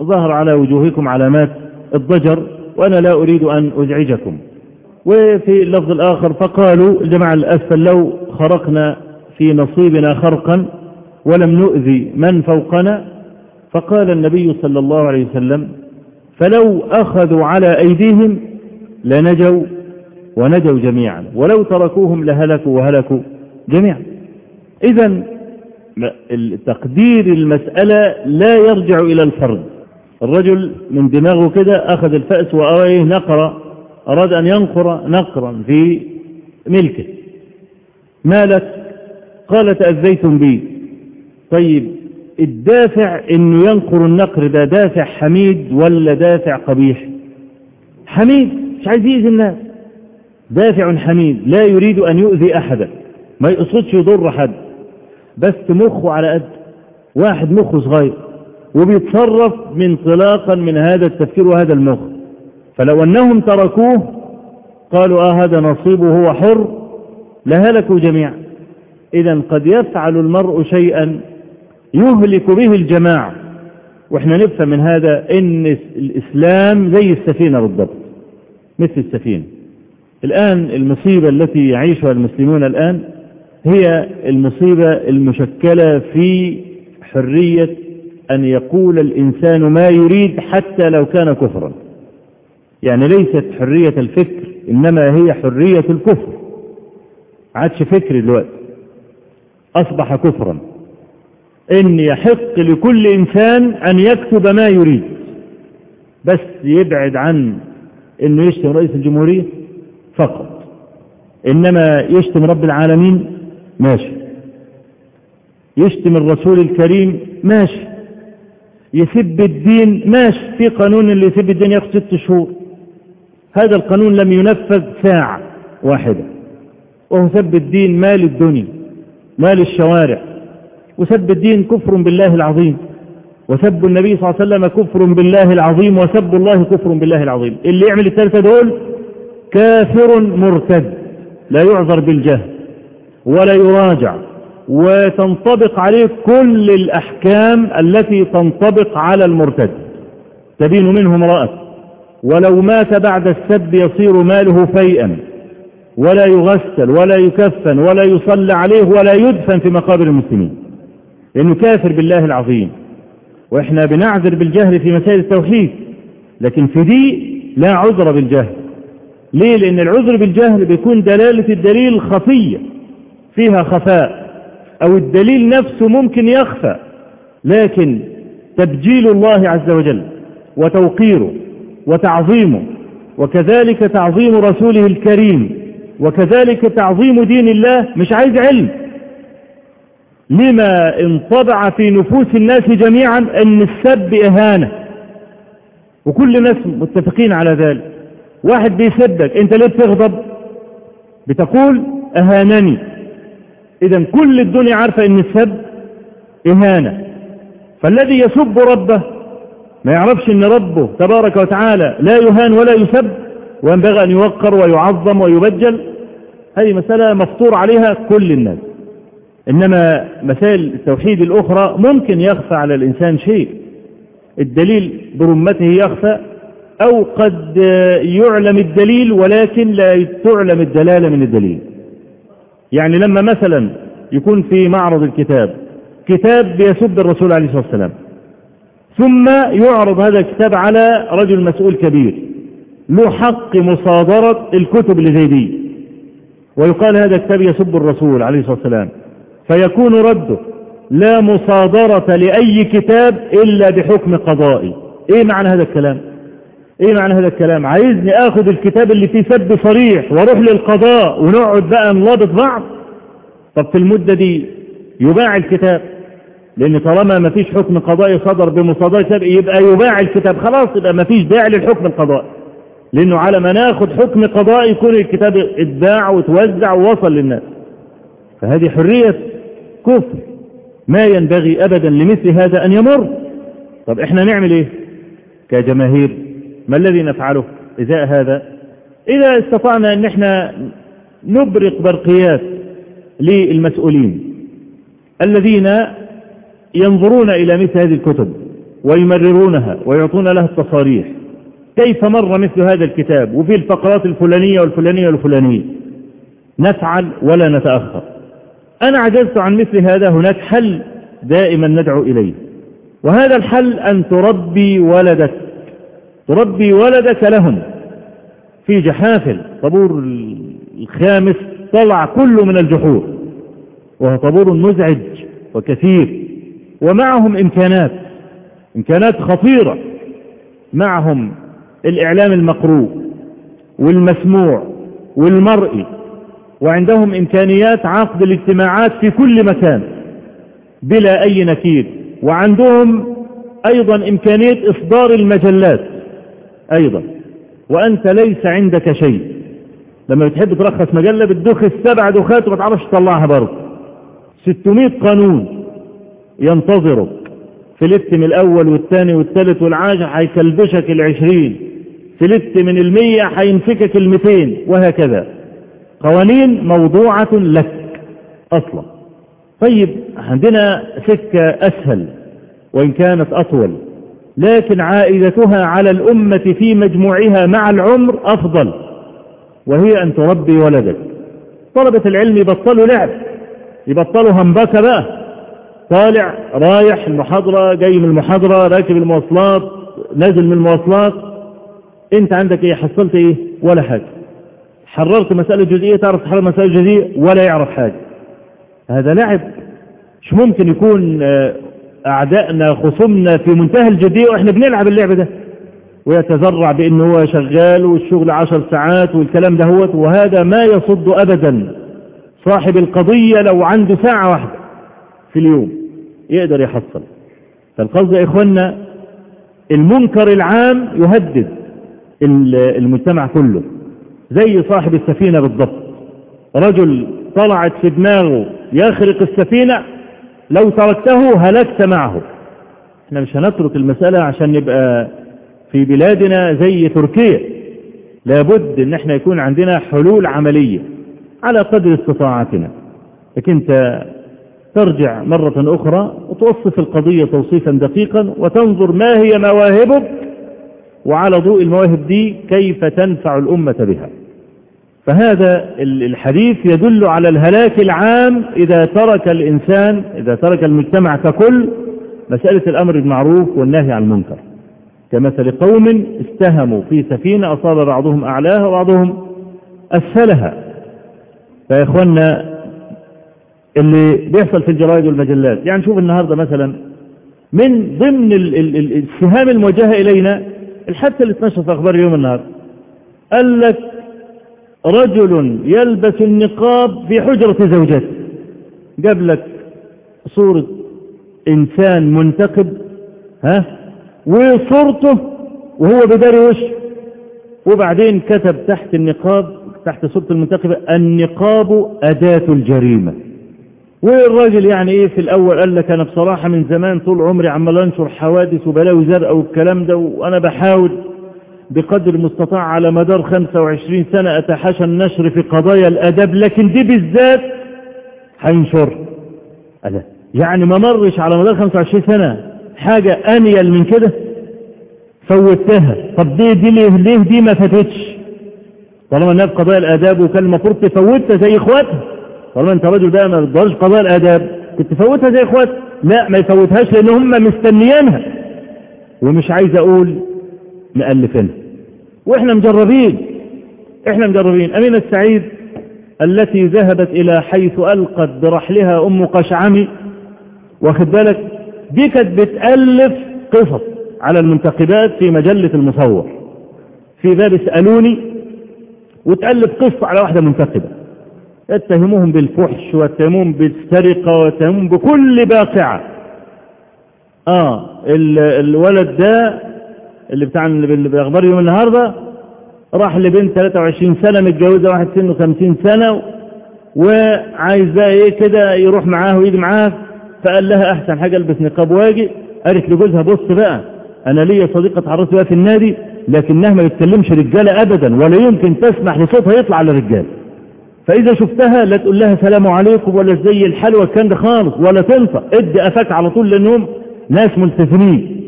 ظهر على وجوهكم علامات الضجر وأنا لا أريد أن أزعجكم. وفي اللفظ الآخر فقالوا الجماعة الأسفل لو خرقنا في نصيبنا خرقا ولم نؤذي من فوقنا. فقال النبي صلى الله عليه وسلم فلو أخذوا على أيديهم لنجوا ونجوا جميعا. ولو تركوهم لهلكوا وهلكوا جميعا. إذا تقدير المسألة لا يرجع إلى الفرد. الرجل من دماغه كده أخذ الفأس وأريه نقر أراد أن ينقر نقرا في ملكه. ما لك قال تأذيتم بي. طيب الدافع إنه ينقر النقر ده دافع حميد ولا دافع قبيح. حميد مش عايز يأذي الناس. دافع حميد لا يريد أن يؤذي أحدا. ما يقصدش يضر حد. بس مخه على قد. واحد مخه صغير. وبيتصرف منطلاقا من هذا التفكير وهذا المخ. فلو أنهم تركوه قالوا آه هذا نصيبه هو حر لهلكوا جميعا. إذا قد يفعل المرء شيئا يهلك به الجماعة. وإحنا نفهم من هذا إن الإسلام زي السفينة بالضبط مثل السفينة. الآن المصيبة التي يعيشها المسلمون الآن هي المصيبة المشكلة في حرية أن يقول الإنسان ما يريد حتى لو كان كفرا. يعني ليست حرية الفكر إنما هي حرية الكفر. عادش فكر دلوقتي. أصبح كفرا. ان يحق لكل إنسان أن يكتب ما يريد. بس يبعد عن إنه يشتم رئيس الجمهورية فقط. إنما يشتم رب العالمين ماشي. يشتم الرسول الكريم ماشي. يسب الدين ماشي. في قانون اللي يسب الدين ياخد ست شهور. هذا القانون لم ينفذ ساعة واحدة. وهو سب الدين مال الدنيا مال الشوارع وسب الدين كفر بالله العظيم. وسب النبي صلى الله عليه وسلم كفر بالله العظيم وسب الله كفر بالله العظيم. اللي يعمل الثلاثة دول كافر مرتد لا يعذر بالجهل ولا يراجع. وتنطبق عليه كل الأحكام التي تنطبق على المرتد. تبين منه امرأة ولو مات بعد السب يصير ماله فيئا ولا يغسل ولا يكفن ولا يصلى عليه ولا يدفن في مقابر المسلمين. لأنه كافر بالله العظيم. وإحنا بنعذر بالجهل في مسائل التوحيد لكن في دي لا عذر بالجهل. ليه؟ لأن العذر بالجهل بيكون دلالة الدليل خفية فيها خفاء أو الدليل نفسه ممكن يخفى. لكن تبجيل الله عز وجل وتوقيره وتعظيمه وكذلك تعظيم رسوله الكريم وكذلك تعظيم دين الله مش عايز علم. لما انطبع في نفوس الناس جميعا أن السب إهانة. وكل الناس متفقين على ذلك. واحد بيسبك أنت ليه بتغضب؟ بتقول أهانني. اذا كل الدنيا عارفة أن السب إهانة. فالذي يسب ربه ما يعرفش إن ربه تبارك وتعالى لا يهان ولا يسب وينبغي أن يوقر ويعظم ويبجل. هذه مسألة مفطور عليها كل الناس. إنما مسائل التوحيد الأخرى ممكن يخفى على الإنسان شيء. الدليل برمته يخفى أو قد يعلم الدليل ولكن لا تعلم الدلالة من الدليل. يعني لما مثلا يكون في معرض الكتاب كتاب بيسب الرسول عليه الصلاة والسلام ثم يعرض هذا الكتاب على رجل مسؤول كبير له حق مصادرة الكتب اللي زي دي ويقال هذا الكتاب يسب الرسول عليه الصلاة والسلام. فيكون رده لا مصادرة لأي كتاب إلا بحكم قضائي. إيه معنى هذا الكلام؟ إيه معنى هذا الكلام؟ عايزني أخذ الكتاب اللي فيه سب صريح وأروح للقضاء ونقعد بقى نلابط بعض؟ طب في المدة دي يباع الكتاب لأن طالما ما فيش حكم قضائي صدر بمصادرة كتاب يبقى يباع الكتاب. خلاص يبقى ما فيش داعي للحكم القضائي. لأنه على ما ناخد حكم قضائي يكون الكتاب اتباع وتوزع ووصل للناس. فهذه حرية كفر ما ينبغي أبدا لمثل هذا أن يمر. طب إحنا نعمل إيه؟ كجماهير ما الذي نفعله إزاء هذا؟ إذا استطعنا أن إحنا نبرق برقيات للمسؤولين الذين ينظرون إلى مثل هذه الكتب ويمررونها ويعطون لها التصاريح. كيف مر مثل هذا الكتاب وفي الفقرات الفلانية والفلانية والفلانية؟ نفعل ولا نتأخر. أنا عجزت عن مثل هذا هناك حل دائما ندعو إليه. وهذا الحل أن تربي ولدك. تربي ولدك لهم. في جحافل طابور الخامس طلع كله من الجحور. وهو طابور مزعج وكثير. ومعهم إمكانات إمكانات خطيرة. معهم الإعلام المقروء والمسموع والمرئي. وعندهم إمكانيات عقد الاجتماعات في كل مكان بلا أي نكير وعندهم أيضا إمكانية إصدار المجلات أيضا. وأنت ليس عندك شيء. لما بتحب ترخص مجلة بتدخ السبع دخات وما تطلعها برضه. 600 قانون ينتظرك في فلت من الأول والثاني والثالث والعاشر هيكلبشك العشرين. فلت من المية هينفكك المتين وهكذا. قوانين موضوعة لك أصلا. طيب عندنا سكة أسهل وإن كانت أطول لكن عائدتها على الأمة في مجموعها مع العمر أفضل وهي أن تربي ولدك. طلبة العلم يبطلوا لعب يبطلوا همبكة بقى. طالع رايح المحاضرة جاي من المحاضرة راكب المواصلات نازل من المواصلات. أنت عندك إيه؟ حصلت إيه؟ ولا حاجة. حررت مسألة جزئية تعرف تحرر مسألة جزئية ولا يعرف حاجة. هذا لعب مش ممكن يكون أعدائنا خصومنا في منتهى الجدية وإحنا بنلعب اللعب ده. ويتزرع بأن هو شغال والشغل عشر ساعات والكلام ده وهذا ما يصد أبدا. صاحب القضية لو عنده ساعة واحدة في اليوم يقدر يحصل. فالقصد يا إخوانا المنكر العام يهدد المجتمع كله. زي صاحب السفينة بالضبط. رجل طلعت في دماغه يخرق السفينة لو تركته هلكت معه. إحنا مش هنترك المسألة عشان نبقى في بلادنا زي تركيا. لابد إن إحنا يكون عندنا حلول عملية على قدر استطاعتنا. لكن أنت ترجع مرة أخرى وتوصف القضية توصيفا دقيقا وتنظر ما هي مواهبك وعلى ضوء المواهب دي كيف تنفع الأمة بها. فهذا الحديث يدل على الهلاك العام إذا ترك الإنسان إذا ترك المجتمع ككل مسألة الأمر بالمعروف والنهي عن المنكر. كمثل قوم استهموا في سفينة أصاب بعضهم أعلاها وبعضهم أسفلها. فيا إخوانا اللي بيحصل في الجرائد والمجلات يعني شوف النهاردة مثلا من ضمن السهام الموجهة إلينا الحادثة اللي اتنشر في أخبار اليوم النهاردة قال لك رجل يلبس النقاب في حجرة زوجته. جاب لك صورة إنسان منتقب ها وصورته وهو بداري وشه وبعدين كتب تحت النقاب تحت صورة المنتقبة النقاب أداة الجريمة. والراجل يعني إيه في الأول؟ قال لك أنا بصراحة من زمان طول عمري عمال أنشر حوادث وبلاوي زرقاء والكلام ده وأنا بحاول بقدر المستطاع على مدار 25 سنة أتحاشى النشر في قضايا الاداب لكن دي بالذات هينشر. يعني ما مرش على مدار 25 سنة حاجة أنيل من كده؟ فوتها. طب دي دي ليه, ليه دي ما فاتتش؟ طالما إنها في قضايا الاداب وكان المفروض تفوتها زي إخواتها. طالما انت راجل بقى ما بتقدرش قضايا الآداب. كنت تفوتها زي اخواتها لا ما يفوتهاش لأن هم مستنيينها. ومش عايز أقول مألفينها وإحنا مجربين. إحنا مجربين. أمينة السعيد التي ذهبت إلى حيث ألقت برحلها أم قشعمي. واخد بالك؟ دي كانت بتألف قصص على المنتقبات في مجلة المصور. في باب اسألوني وتألف قصة على واحدة منتقبة. يتهموهم بالفحش ويتهموهم بالسرقة ويتهموهم بكل باقعة. آه الولد ده اللي بتاع اللي بأخبار يوم النهاردة راح لبنت 23 سنة متجوزة واحد سنه 50 سنة وعايز بقى إيه كده يروح معاه ويجي معاه فقال لها أحسن حاجة ألبس نقاب وآجي. قالت لجوزها بص بقى أنا ليا صديقة اتعرفت بقى في النادي لكنها ما بتكلمش رجالة ابدا ولا يمكن تسمح لصوتها يطلع على الرجال. فإذا شفتها لا تقول لها سلام عليكم ولا زي الحلوى الكلام ده خالص ولا تنفع. ادي افاك على طول لانهم ناس ملتزمين.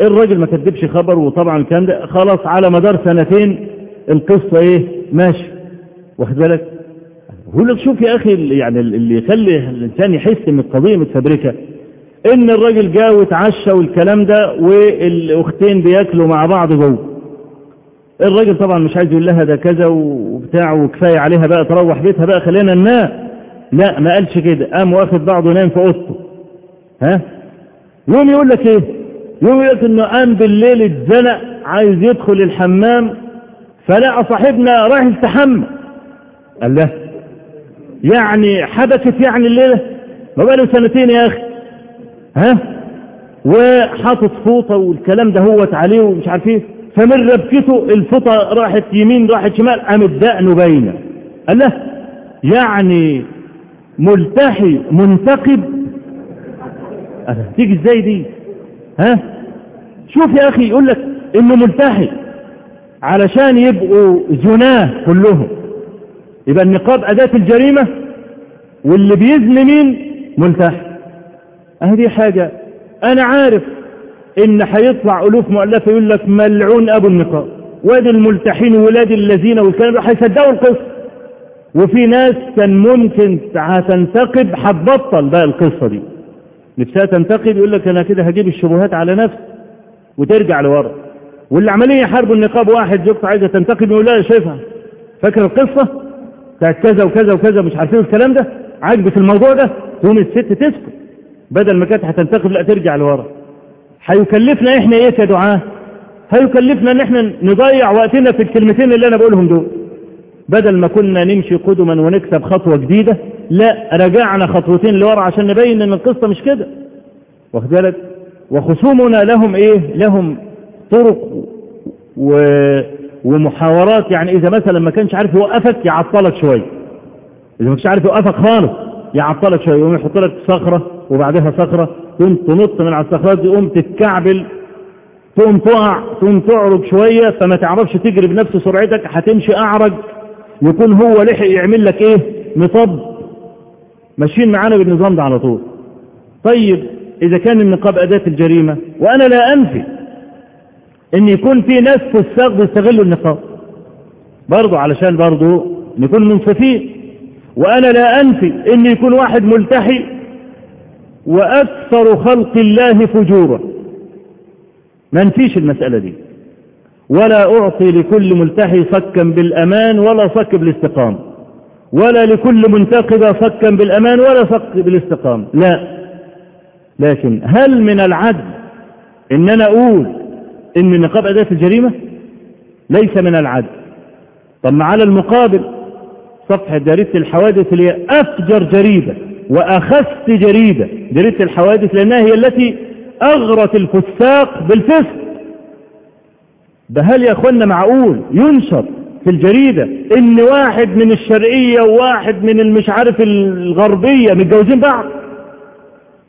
الراجل ما كدبش خبر وطبعا الكلام ده. خلاص على مدار سنتين القصة إيه؟ ماشي. واخد بالك؟ هو لك شوف يا أخي يعني اللي يخلي الإنسان يحس ان القضية متفبركة. إن الراجل جاء واتعشى والكلام ده والاختين بياكلوا مع بعض جوه الراجل طبعا مش عايز يقول لها ده كذا وبتاع وكفاية عليها بقى تروح بيتها بقى خلينا ننام لا ما قالش كده. قام واخد بعضه نام في أوضته. ها؟ يوم يقول لك إيه؟ يوم يقول لك إنه قام بالليل اتزنق عايز يدخل الحمام فلقى صاحبنا رايح يستحمى قال له يعني حبكت يعني الليلة؟ ما بقى له سنتين يا أخي. ها؟ وحاطط فوطة والكلام ده هوت عليه ومش عارف إيه. فمن ربكته الفوطة راحت يمين راحت شمال قامت دقنه باينة قال له يعني ملتحي منتقب؟ تيجي إزاي دي؟ ها؟ شوف يا أخي يقول لك إنه ملتحي علشان يبقوا زناه كلهم. يبقى النقاب أداة الجريمة واللي بيزن مين؟ ملتحي. هذه حاجة أنا عارف إن هيطلع ألوف مؤلفة يقول لك ملعون أبو النقاب. وادي الملتحين ولاد الذين والكلام ده هيصدقوا القصة. وفي ناس كان ممكن هتنتقب هتبطل بقى القصة دي. نفسها تنتقب يقول لك أنا كده هجيب الشبهات على نفسي وترجع لورا. واللي عمالين يحاربوا النقاب واحد زوجته عايزة تنتقب يقول لا شايفها. فاكر القصة؟ بتاعت كذا وكذا وكذا مش عارفين الكلام ده؟ عاجبك الموضوع ده؟ تقوم الست تسكت. بدل ما كانت هتنتقب لا ترجع لورا. هيكلفنا إحنا إيه كدعاه هيكلفنا إن إحنا نضيع وقتنا في الكلمتين اللي أنا بقولهم دول. بدل ما كنا نمشي قدما ونكسب خطوة جديدة لا رجعنا خطوتين لورا عشان نبين إن القصة مش كده. واخد بالك؟ وخصومنا لهم إيه؟ لهم طرق و... ومحاورات. يعني إذا مثلا ما كانش عارف يوقفك يعطلك شوية. إذا ما كانش عارف يوقفك خالص. يعطلك شوية يقوم يحط لك صخرة وبعدها صخرة تقوم تنط من على الصخرات دي تقوم تتكعبل تقوم تقع تقوم تعرج شوية فما تعرفش تجري بنفس سرعتك هتمشي أعرج. يكون هو لحق يعمل لك إيه؟ نصب ماشيين معانا بالنظام ده على طول. طيب إذا كان النقاب أداة الجريمة وأنا لا أنفي إن يكون في ناس في الساق بيستغلوا النقاب. برضو علشان برضو نكون منصفين وأنا لا أنفي ان يكون واحد ملتحي وأكثر خلق الله فجورا. ما نفيش المسألة دي. ولا أعطي لكل ملتحي صكا بالأمان ولا صك بالاستقامة ولا لكل منتقبة صكا بالأمان ولا صك بالاستقامة لا. لكن هل من العدل إن أنا أقول إن النقاب أداة الجريمة؟ ليس من العدل. طب على المقابل صفحة جريدة الحوادث اللي هي أفجر جريدة وأخس جريدة. جريدة الحوادث لأنها هي التي أغرت الفساق بالفسق. ده هل يا أخوانا معقول ينشر في الجريدة إن واحد من الشرقية وواحد من المش عارف الغربية متجوزين بعض؟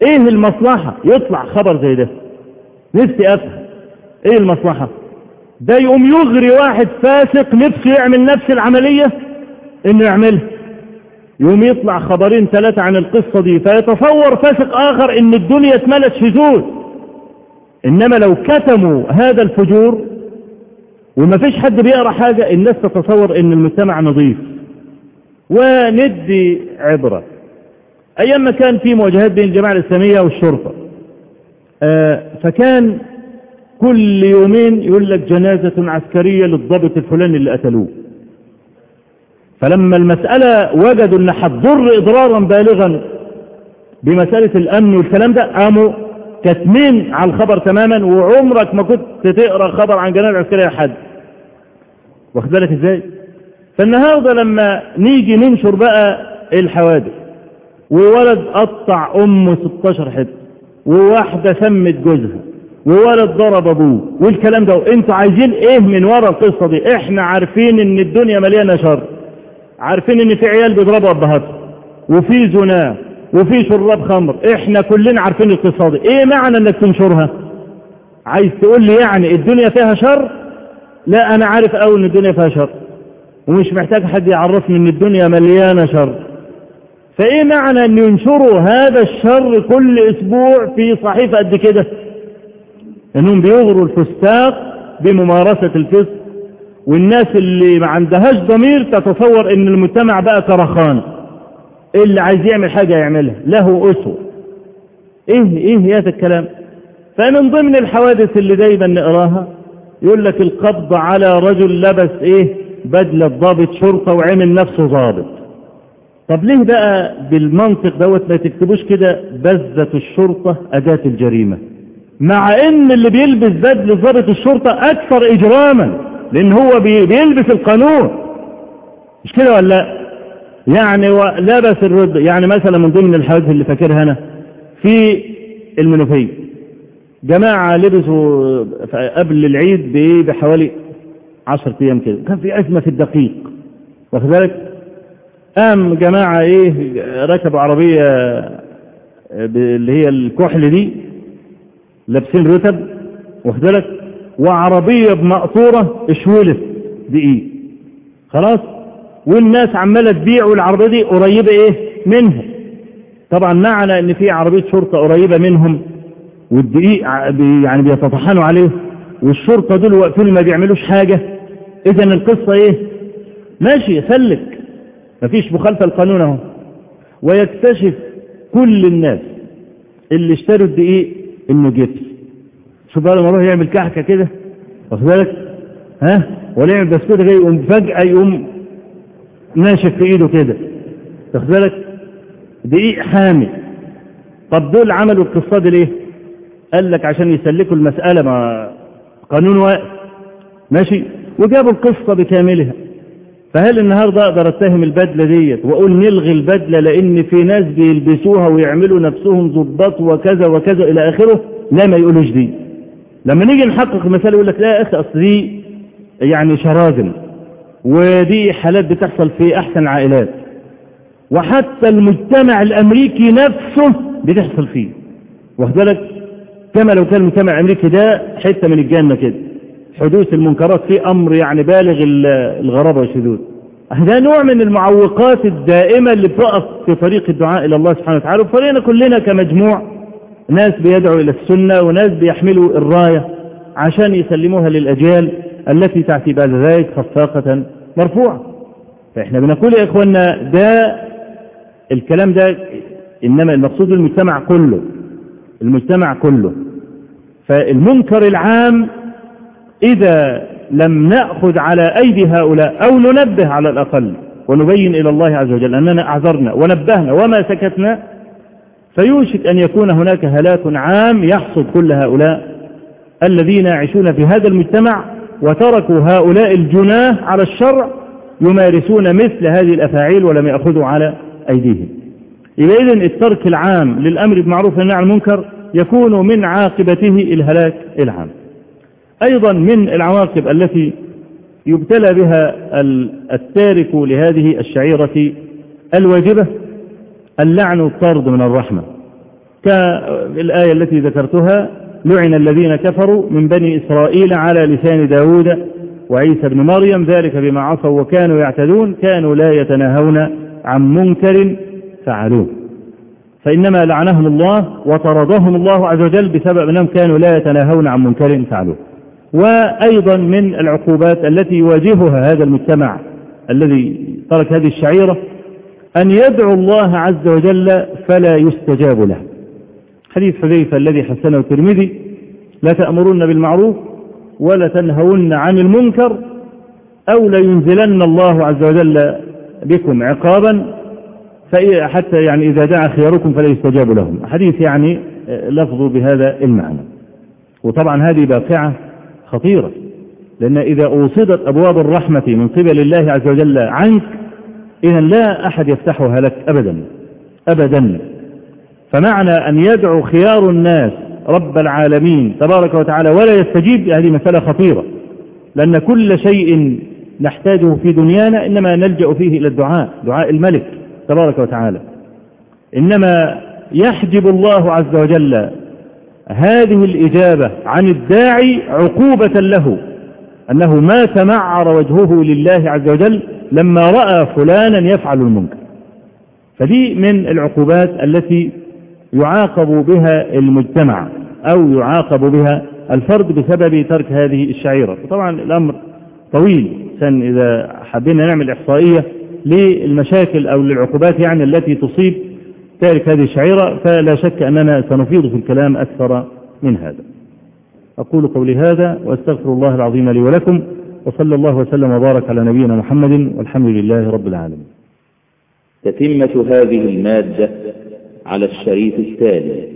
إيه المصلحة؟ يطلع خبر زي ده. نفسي أفهم. إيه المصلحة؟ ده يقوم يغري واحد فاسق نفسه يعمل نفس العملية؟ إنه يعملها يوم يطلع خبرين ثلاثة عن القصة دي فيتصور فاسق آخر إن الدنيا اتملت شذوذ إنما لو كتموا هذا الفجور وما فيش حد بيقرأ حاجة الناس تتصور إن المجتمع نظيف. وندي عبرة. أيام ما كان في مواجهات بين الجماعة الإسلامية والشرطة آه فكان كل يومين يقول لك جنازة عسكرية للضابط الفلاني اللي قتلوه. فلما المسألة وجدوا أن هتضر إضرارا بالغا بمسألة الأمن والكلام ده قاموا كاتمين على الخبر تماما وعمرك ما كنت تقرأ خبر عن جنازة عسكرية حد واخد بالك إزاي؟ فالنهاردة لما نيجي ننشر بقى الحوادث وولد قطع أمه 16 حتة وواحدة سمت جوزها وولد ضرب أبوه والكلام ده أنتوا عايزين إيه من ورا القصة دي؟ إحنا عارفين إن الدنيا مليانة شر. عارفين ان في عيال بيضربوا ابهاتهم وفي زنا وفي شراب خمر إحنا كلنا عارفين القصة دي إيه معنى إنك تنشرها؟ عايز تقول لي يعني الدنيا فيها شر؟ لا أنا عارف قوي إن الدنيا فيها شر ومش محتاج حد يعرفني إن الدنيا مليانة شر. فإيه معنى إن ينشروا هذا الشر كل أسبوع في صحيفة قد كده؟ إنهم بيغروا الفساق بممارسة الفسق. والناس اللي ما عندهاش ضمير تتصور إن المجتمع بقى كرخان. اللي عايز يعمل حاجة يعملها. له أسوة. إيه إيه هذا الكلام؟ فمن ضمن الحوادث اللي دايما نقراها يقول لك القبض على رجل لبس إيه؟ بدلة ضابط شرطة وعمل نفسه ضابط. طب ليه بقى بالمنطق دوت ما تكتبوش كده بزة الشرطة أداة الجريمة؟ مع إن اللي بيلبس بدل ضابط الشرطة أكثر إجراما. لأن هو بيلبس القانون. مش كده ولا لا؟ يعني لبس الرد. يعني مثلا من ضمن الحوادث اللي فاكرها أنا في المنوفية. جماعة لبسوا قبل العيد بحوالي عشرة أيام كده. كان في ازمة في الدقيق. واخد بالك؟ قام جماعة إيه ركبوا عربية اللي هي الكحل دي لابسين رتب. واخدلك وعربية بمقطورة اشولت دقيق. خلاص؟ والناس عمالة تبيع والعربية دي قريبة إيه؟ منهم. طبعا معنى إن في عربية شرطة قريبة منهم والدقيق يعني بيتطحنوا عليه والشرطة دول واقفين ما بيعملوش حاجة. اذا القصة إيه؟ ماشي سلك. مفيش مخالفة القانون أهو. ويكتشف كل الناس اللي اشتروا الدقيق إنه جبس شوف بقى لما يروح يعمل كحكة كده؟ واخد بالك؟ ها؟ ولا يعمل بسكوتة كده يقوم فجأة يقوم ناشف في إيده كده. واخد بالك؟ دقيق حامي طب دول عملوا القصة دي ليه؟ قال لك عشان يسلكوا المسألة ما قانون واقف ماشي؟ وجابوا القصة بكاملها. فهل النهاردة أقدر أتهم البدلة ديت وأقول نلغي البدلة لأن في ناس بيلبسوها ويعملوا نفسهم ضباط وكذا وكذا إلى آخره؟ لا ما يقولوش دي. لما نيجي نحقق المسألة يقول لك لا يا أخي أصل دي يعني شراذم ودي حالات بتحصل في أحسن العائلات وحتى المجتمع الأمريكي نفسه بتحصل فيه. واخد بالك؟ كما لو كان المجتمع الأمريكي ده حتة من الجنة كده. حدوث المنكرات فيه أمر يعني بالغ ال- الغرابة والشذوذ. ده نوع من المعوقات الدائمة اللي بتقف في طريق الدعاء إلى الله سبحانه وتعالى. وفريقنا كلنا كمجموع ناس بيدعوا إلى السنة وناس بيحملوا الراية عشان يسلموها للأجيال التي تأتي بعد ذلك خفاقة مرفوعة. فإحنا بنقول يا إخوانا ده الكلام ده إنما المقصود المجتمع كله المجتمع كله. فالمنكر العام إذا لم نأخذ على أيدي هؤلاء أو ننبه على الأقل ونبين إلى الله عز وجل أننا أعذرنا ونبهنا وما سكتنا فيوشك أن يكون هناك هلاك عام يحصد كل هؤلاء الذين يعيشون في هذا المجتمع وتركوا هؤلاء الجناه على الشرع يمارسون مثل هذه الأفاعيل ولم يأخذوا على أيديهم. يبقى إذن الترك العام للأمر بالمعروف والنهي عن المنكر يكون من عاقبته الهلاك العام. أيضا من العواقب التي يبتلى بها ال- التارك لهذه الشعيرة الواجبة اللعن والطرد من الرحمة. كالآية التي ذكرتها لعن الذين كفروا من بني إسرائيل على لسان داود وعيسى بن مريم ذلك بما عصوا وكانوا يعتدون كانوا لا يتناهون عن منكر فعلوه. فإنما لعنهم الله وطردهم الله عز وجل بسبب أنهم كانوا لا يتناهون عن منكر فعلوه. وأيضا من العقوبات التي يواجهها هذا المجتمع الذي ترك هذه الشعيرة أن يدعو الله عز وجل فلا يستجاب له. حديث حذيفة الذي حسنه الترمذي لا تأمرون بالمعروف ولا تنهون عن المنكر أو لينزلن الله عز وجل بكم عقابا حتى يعني إذا دعا خياركم فلا يستجاب لهم. حديث يعني لفظه بهذا المعنى. وطبعا هذه باقعة خطيرة لأن إذا أوصدت أبواب الرحمة من قبل الله عز وجل عنك إذا لا أحد يفتحها لك أبدا أبدا. فمعنى أن يدعو خيار الناس رب العالمين تبارك وتعالى ولا يستجيب هذه مسألة خطيرة لأن كل شيء نحتاجه في دنيانا إنما نلجأ فيه إلى الدعاء دعاء الملك تبارك وتعالى. إنما يحجب الله عز وجل هذه الإجابة عن الداعي عقوبة له. أنه ما تمعر وجهه لله عز وجل لما رأى فلانا يفعل المنكر. فدي من العقوبات التي يعاقب بها المجتمع أو يعاقب بها الفرد بسبب ترك هذه الشعيرة. طبعا الأمر طويل. عشان إذا حبينا نعمل إحصائية للمشاكل أو للعقوبات يعني التي تصيب تارك هذه الشعيرة فلا شك أننا سنفيض في الكلام أكثر من هذا. أقول قولي هذا وأستغفر الله العظيم لي ولكم وصلى الله وسلم وبارك على نبينا محمد والحمد لله رب العالمين. تتمة هذه المادة على الشريط التالي.